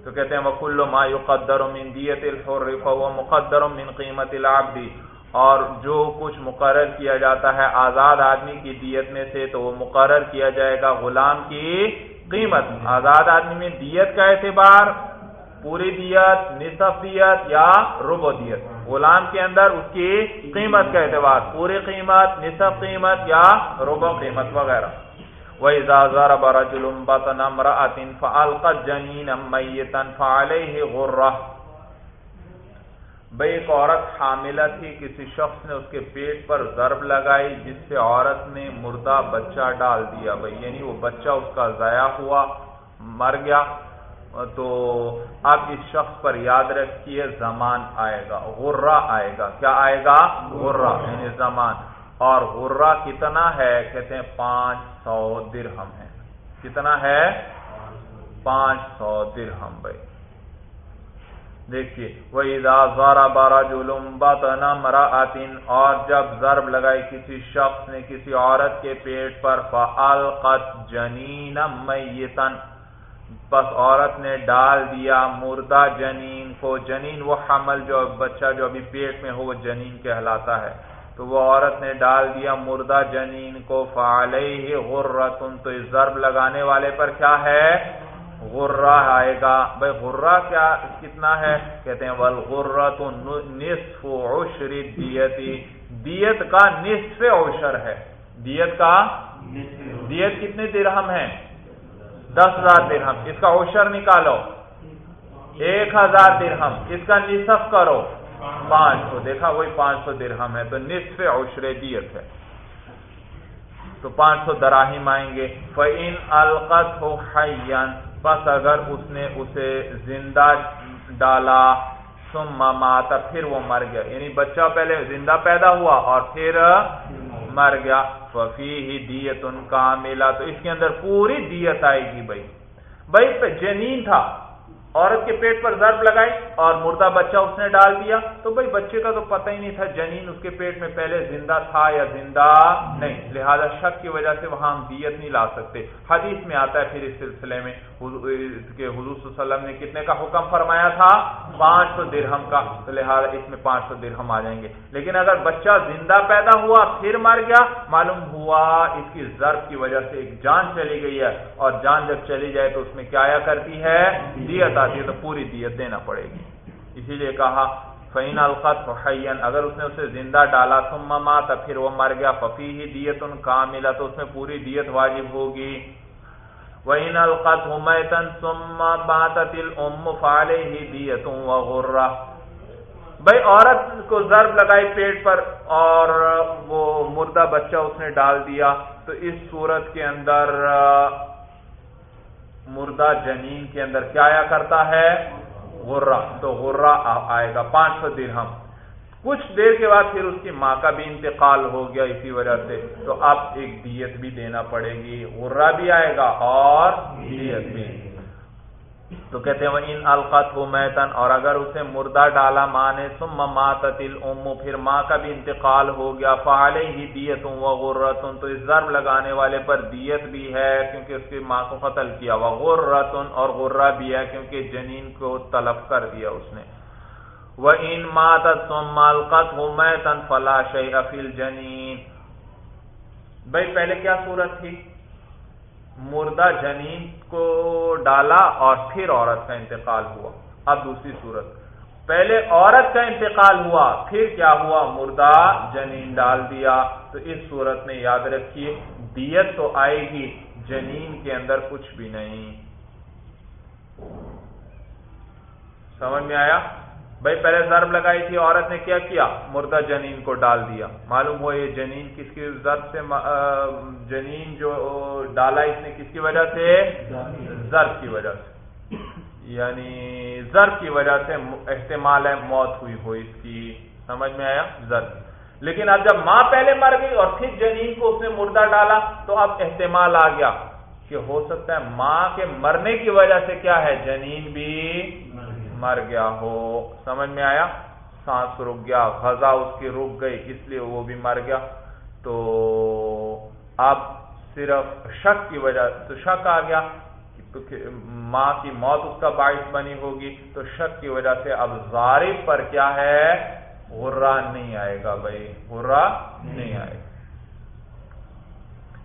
تو کہتے ہیں وکل ما يقدر من دیت الحر فهو مقدر من قیمت العبد۔ اور جو کچھ مقرر کیا جاتا ہے آزاد آدمی کی دیت میں سے، تو وہ مقرر کیا جائے گا غلام کی قیمت آزاد آدمی میں دیت کا اعتبار پوری دیت نصف دیت یا ربو دیت غلام کے اندر اس کی قیمت کا اعتبار، پوری قیمت، نصف قیمت یا ربو قیمت وغیرہ۔ وَإِذَا ضَرَبَ رَجُلٌ بَطَنَ امْرَأَةٍ فَأَلْقَتْ جَنِينًا مَيِّتًا فَعَلَيْهِ غُرَّةٌ۔ بھئی ایک عورت حاملہ تھی، کسی شخص نے اس کے پیٹ پر ضرب لگائی، جس سے عورت نے مردہ بچہ ڈال دیا۔ بھئی یعنی وہ بچہ اس کا ضائع ہوا، مر گیا۔ تو اب اس شخص پر یاد رکھیے، زمان آئے گا، غرہ آئے گا۔ کیا آئے گا؟ غرہ یعنی زمان۔ اور غرہ کتنا ہے؟ کہتے ہیں پانچ سو درہم ہے۔ کتنا ہے؟ پانچ سو درہم بھائی۔ دیکھیے وہ ادارہ بارہ جلومبا مرا آتین اور جب ضرب لگائی کسی شخص نے کسی عورت کے پیٹ پر فعلقت جنین میتن بس عورت نے ڈال دیا مردہ جنین کو جنین وہ حمل جو بچہ جو ابھی پیٹ میں ہو وہ جنین کہلاتا ہے۔ تو وہ عورت نے ڈال دیا مردہ جنین کو فعلیہ غرتن تو اس ضرب لگانے والے پر کیا ہے؟ غرہ آئے گا۔ بھائی غرہ کیا کتنا ہے؟ کہتے ہیں والغرۃ نصف عشر دیتی دیت کا نصف عشر ہے۔ دیت کا دیت کتنے درہم ہیں دس ہزار درہم۔ اس کا اوشر نکالو۔ ایک ہزار درہم۔ اس کا نصف کرو۔ پانچ سو۔ دیکھا، وہی پانچ سو درہم ہے۔ تو نصف اوشر دیت ہے۔ تو پانچ سو دراہیم آئیں گے۔ فعین القت ہو بس اگر اس نے اسے زندہ ڈالا سم ماتا پھر وہ مر گیا۔ یعنی بچہ پہلے زندہ پیدا ہوا اور پھر مر گیا ففی ہی دیت ان کا ملا تو اس کے اندر پوری دیت آئے گی بھائی۔ بھائی جنین تھا۔ عورت کے پیٹ پر ضرب لگائی اور مردہ بچہ اس نے ڈال دیا۔ تو بھائی بچے کا تو پتہ ہی نہیں تھا جنین اس کے پیٹ میں پہلے زندہ تھا یا زندہ نہیں۔ لہذا شک کی وجہ سے وہاں ہم دیت نہیں لا سکتے۔ حدیث میں آتا ہے پھر اس سلسلے میں۔ حضور صلی اللہ علیہ وسلم نے کتنے کا حکم فرمایا تھا؟ پانچ سو درہم کا۔ تو لہٰذا اس میں پانچ سو درہم آ جائیں گے۔ لیکن اگر بچہ زندہ پیدا ہوا، پھر مر گیا، معلوم ہوا اس کی ضرب کی وجہ سے ایک جان چلی گئی ہے۔ اور جان جب چلی جائے تو اس میں کیا آیا کرتی ہے؟ دیت۔ آتی ہے تو پوری دیت دینا پڑے گی۔ اسی لیے کہا فین الخط حین اگر اس نے اسے زندہ ڈالا، ثم مات، پھر وہ مر گیا۔ ففی ہی دیت ان کاملا تو اس میں پوری دیت واجب ہوگی۔ وین القت حمیتن ثم ماتت الام فعلیہ دیت وغرہ بھائی عورت کو ضرب لگائی پیٹ پر اور وہ مردہ بچہ اس نے ڈال دیا۔ تو اس صورت کے اندر مردہ جنین کے اندر کیا آیا کرتا ہے؟ غرہ. تو غرہ آئے گا پانچ سو درہم. کچھ دیر کے بعد پھر اس کی ماں کا بھی انتقال ہو گیا اسی وجہ سے. تو اب ایک دیت بھی دینا پڑے گی. غرہ بھی آئے گا اور دیت بھی. تو کہتے ہیں وہ ان القت ہو میتن اور اگر اسے مردہ ڈالا ماں نے سم ماتل ام پھر ماں کا بھی انتقال ہو گیا۔ فعالے ہی دیت ہوں وہ غرتن تو اس ضرب لگانے والے پر دیت بھی ہے، کیونکہ اس کی ماں کو قتل کیا۔ وہ غرتن اور غرہ بھی ہے، کیونکہ جنین کو تلف کر دیا اس نے۔ وہ ان ماتت سم القت ہو میتن فلا شی جنین بھائی، پہلے کیا صورت تھی؟ مردہ جنین کو ڈالا اور پھر عورت کا انتقال ہوا۔ اب دوسری صورت۔ پہلے عورت کا انتقال ہوا، پھر کیا ہوا؟ مردہ جنین ڈال دیا۔ تو اس صورت میں یاد رکھیے، دیت تو آئے گی، جنین کے اندر کچھ بھی نہیں۔ سمجھ میں آیا؟ بھائی پہلے ضرب لگائی تھی، عورت نے کیا کیا؟ مردہ جنین کو ڈال دیا۔ معلوم ہو یہ جنین کس کی ضرب سے جنین جو ڈالا اس نے کس کی وجہ سے؟ ضرب کی وجہ سے۔ یعنی ضرب کی وجہ سے احتمال ہے موت ہوئی ہو اس کی۔ سمجھ میں آیا؟ ضرب۔ لیکن اب جب ماں پہلے مر گئی اور پھر جنین کو اس نے مردہ ڈالا، تو اب احتمال آ گیا کہ ہو سکتا ہے ماں کے مرنے کی وجہ سے کیا ہے؟ جنین بھی مر گیا ہو۔ سمجھ میں آیا؟ سانس رک گیا غزہ اس کی رک گئی، اس لیے وہ بھی مر گیا۔ تو اب صرف شک کی وجہ تو شک آ گیا ماں کی موت اس کا باعث بنی ہوگی۔ تو شک کی وجہ سے اب ظارف پر کیا ہے؟ غرہ نہیں آئے گا بھائی، غرہ نہیں آئے گا۔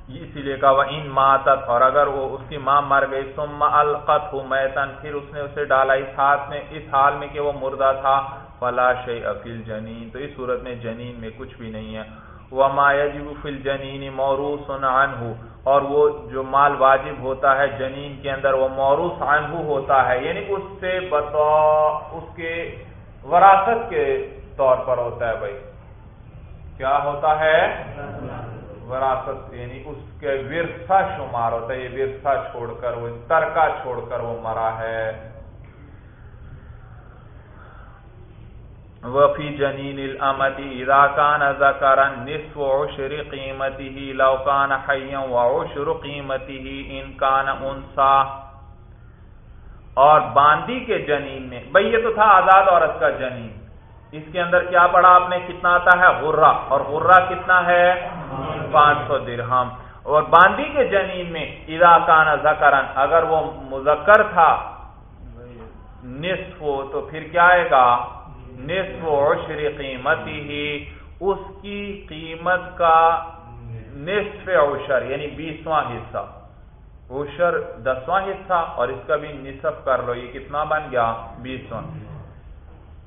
اسی لیے کہا وہ ان ماتت، اور اگر وہ اس کی ماں مر گئی، ثم القت ہو میتن پھر اس نے اسے ڈالا۔ اس ہاتھ میں، اس حال میں کہ وہ مردہ تھا، فلا شی افیل جنین تو اس صورت میں جنین میں کچھ بھی نہیں ہے۔ وہ مایجب فل جنین موروس عنہ اور وہ جو مال واجب ہوتا ہے جنین کے اندر، وہ موروس عنہ ہوتا ہے۔ یعنی اس سے بطور، اس کے وراثت کے طور پر ہوتا ہے بھائی۔ کیا ہوتا ہے؟ وراثت یعنی اس کے ورثہ شمار ہوتا ہے، یہ ورثہ چھوڑ کر، وہ ترکا چھوڑ کر وہ مرا ہے۔ وفی جنین الامدی اذا کان ذکرا نصف عشر قیمته، لو کان حیا وعشر قیمته ان کان انسا اور باندی کے جنین میں، بھئی یہ تو تھا آزاد عورت کا جنین۔ اس کے اندر کیا پڑا آپ نے؟ کتنا آتا ہے؟ غرہ. اور غرہ کتنا ہے؟ پانچ سو درہم. اور باندی کے جنین میں ادا کان زکرن اگر وہ مذکر تھا، نصف تو پھر کیا آئے گا؟ نصف عشر قیمتی ہی اس کی قیمت کا نصف عشر یعنی بیسواں حصہ. عشر دسواں حصہ، اور اس کا بھی نصف کر لو، یہ کتنا بن گیا؟ بیسواں.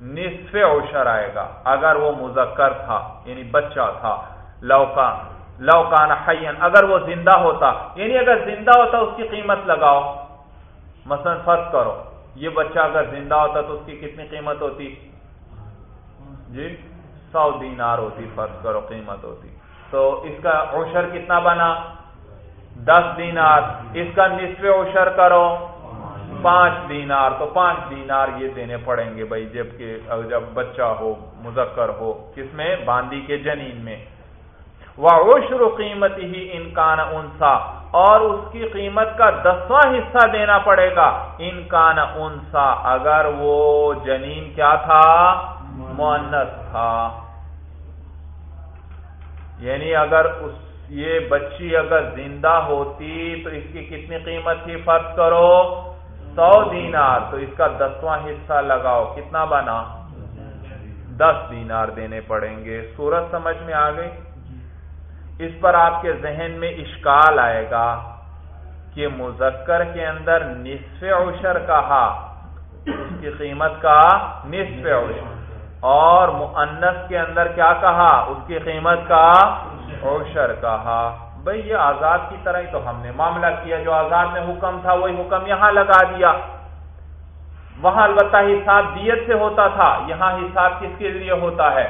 نصف اوشر آئے گا۔ اگر وہ مذکر تھا یعنی بچہ تھا لوکا لوکان حین اگر وہ زندہ ہوتا یعنی اگر زندہ ہوتا اس کی قیمت لگاؤ۔ مثلا فرض کرو، یہ بچہ اگر زندہ ہوتا تو اس کی کتنی قیمت ہوتی؟ جی سو دینار ہوتی، فرض کرو قیمت ہوتی۔ تو اس کا اوشر کتنا بنا؟ دس دینار۔ اس کا نصف اوشر کرو۔ پانچ دینار تو پانچ دینار یہ دینے پڑیں گے بھائی، جبکہ جب بچہ ہو، مذکر ہو، کس میں؟ باندی کے جنین میں۔ وہ قیمت ہی انکان انسا اور اس کی قیمت کا دسواں حصہ دینا پڑے گا۔ انکان انسا اگر وہ جنین کیا تھا؟ مونس تھا۔ یعنی اگر اس، یہ بچی اگر زندہ ہوتی تو اس کی کتنی قیمت تھی؟ فرض کرو سو دینار، تو اس کا دسواں حصہ لگاؤ۔ کتنا بنا؟ دس دینار دینے پڑیں گے۔ سورج سمجھ میں آ گئی؟ اس پر آپ کے ذہن میں اشکال آئے گا کہ مذکر کے اندر نصف عشر کہا، اس کی قیمت کا نصف عشر۔ اور مؤنس کے اندر کیا کہا؟ اس کی قیمت کا عشر کہا۔ بھائی یہ آزاد کی طرح ہی تو ہم نے معاملہ کیا، جو آزاد میں حکم تھا وہی حکم یہاں لگا دیا۔ وہاں البتہ حساب دیت سے ہوتا تھا، یہاں حساب کس کے ذریعے ہوتا ہے؟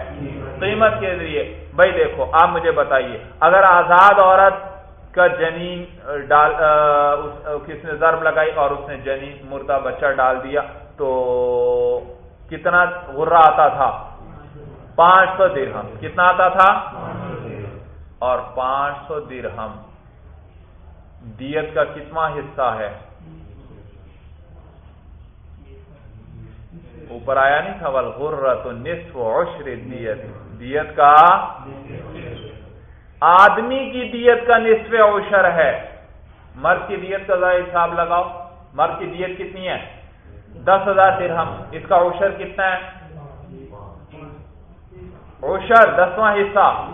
قیمت کے ذریعے۔ بھائی دیکھو، آپ مجھے بتائیے، اگر آزاد عورت کا جنین ڈال کس نے ضرب لگائی اور اس نے جنین مردہ بچہ ڈال دیا، تو کتنا غرہ آتا تھا؟ پانچ سو درہم۔ کتنا آتا تھا؟ اور پانچ سو درہم۔ دیت کا کتنا حصہ ہے؟ اوپر آیا نہیں تھا غرہ تو نصف عشر دیت۔ دیت کا آدمی کی دیت کا نصف عشر ہے۔ مرد کی دیت کا ذرا حساب لگاؤ۔ مرد کی دیت کتنی ہے؟ دس ہزار درہم۔ اس کا عشر کتنا ہے؟ عشر، دسواں حصہ۔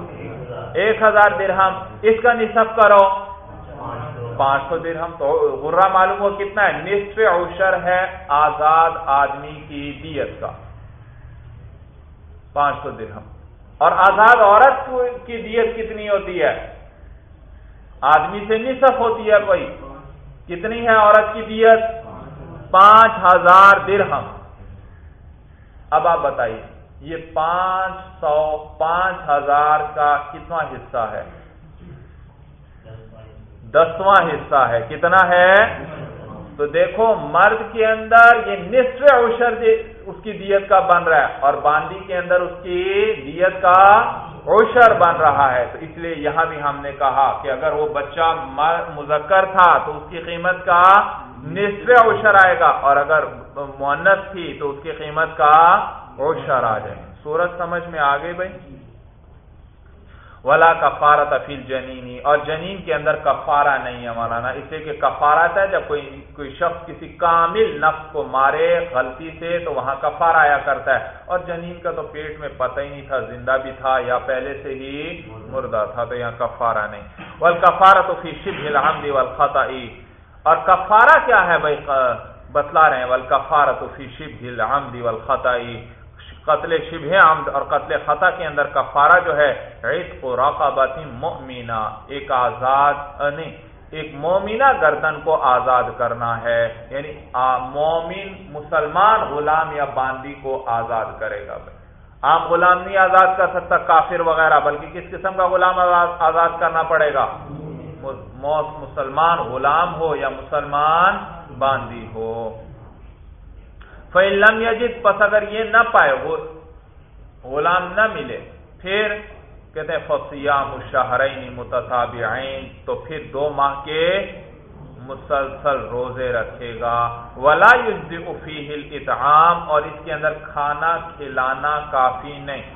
ایک ہزار درہم، اس کا نصف کرو۔ پانچ سو درہم تو غرہ معلوم ہو کتنا ہے؟ نصف عشر ہے آزاد آدمی کی دیت کا۔ پانچ سو درہم۔ اور آزاد عورت کی دیت کتنی ہوتی ہے؟ آدمی سے نصف ہوتی ہے کوئی۔ کتنی ہے عورت کی دیت؟ پانچ ہزار درہم۔ اب آپ بتائیے۔ یہ پانچ سو پانچ ہزار کا کتنا حصہ ہے؟ دسواں حصہ ہے۔ کتنا ہے؟ تو دیکھو، مرد کے اندر یہ نصف عشر اس کی دیت کا بن رہا ہے اور باندی کے اندر اس کی دیت کا عشر بن رہا ہے۔ تو اس لیے یہاں بھی ہم نے کہا کہ اگر وہ بچہ مذکر تھا تو اس کی قیمت کا نصف عشر آئے گا اور اگر مونس تھی تو اس کی قیمت کا عشر آ جائے سورج سمجھ میں آ گئی بھائی؟ ولا کفارہ تفیل جنینی اور جنین کے اندر کفارہ نہیں ہے مولانا۔ اس لیے کہ کفارہ ہے، جب کوئی کوئی شخص کسی کامل نفس کو مارے غلطی سے، تو وہاں کفار آیا کرتا ہے۔ اور جنین کا تو پیٹ میں پتہ ہی نہیں تھا، زندہ بھی تھا یا پہلے سے ہی مردہ تھا، تو یہاں کفارہ نہیں۔ ول کفارہ تو فی شب الحمد والخطا اور کفارہ کیا ہے بھائی؟ بتلا رہے ہیں۔ ول فی شب الحمد والخطا قتل شبہ عمد اور قتل خطا کے اندر کفارہ جو ہے عید و راقاباتی ایک آزاد نہیں، ایک مومنہ گردن کو آزاد کرنا ہے یعنی مومن مسلمان غلام یا باندی کو آزاد کرے گا۔ عام غلام نہیں آزاد کر سکتا، کافر وغیرہ، بلکہ کس قسم کا غلام آزاد کرنا پڑے گا؟ مسلمان غلام ہو یا مسلمان باندی ہو۔ فعلم یجد پس اگر یہ نہ پائے، وہ غلام نہ ملے، پھر کہتے ہیں فصیام الشہرین متتابعین تو پھر دو ماہ کے مسلسل روزے رکھے گا۔ ولا یجزئ فیہ الاطعام اور اس کے اندر کھانا کھلانا کافی نہیں۔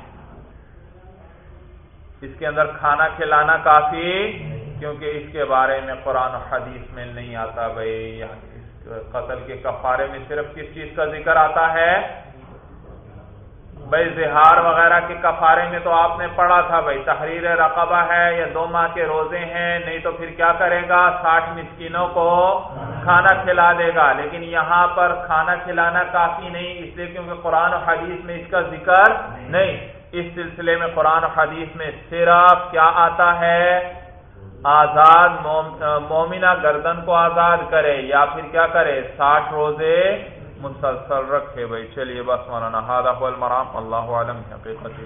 اس کے اندر کھانا کھلانا کافی، کیونکہ اس کے بارے میں قرآن و حدیث میں نہیں آتا، بھائی قتل کے کفارے میں صرف کس چیز کا ذکر آتا ہے؟ بھائی زہار وغیرہ کے کفارے میں تو آپ نے پڑھا تھا بھائی، تحریر رقبہ ہے یا دو ماہ کے روزے ہیں، نہیں تو پھر کیا کرے گا؟ ساٹھ مسکینوں کو کھانا کھلا دے گا۔ لیکن یہاں پر کھانا کھلانا کافی نہیں، اس لیے کیونکہ قرآن و حدیث میں اس کا ذکر نہیں۔ اس سلسلے میں قرآن و حدیث میں صرف کیا آتا ہے؟ آزاد مومنہ گردن کو آزاد کرے یا پھر کیا کرے، ساٹھ روزے مسلسل رکھے بھائی۔ چلیے بس مولانا المرام اللہ عالم حقیقت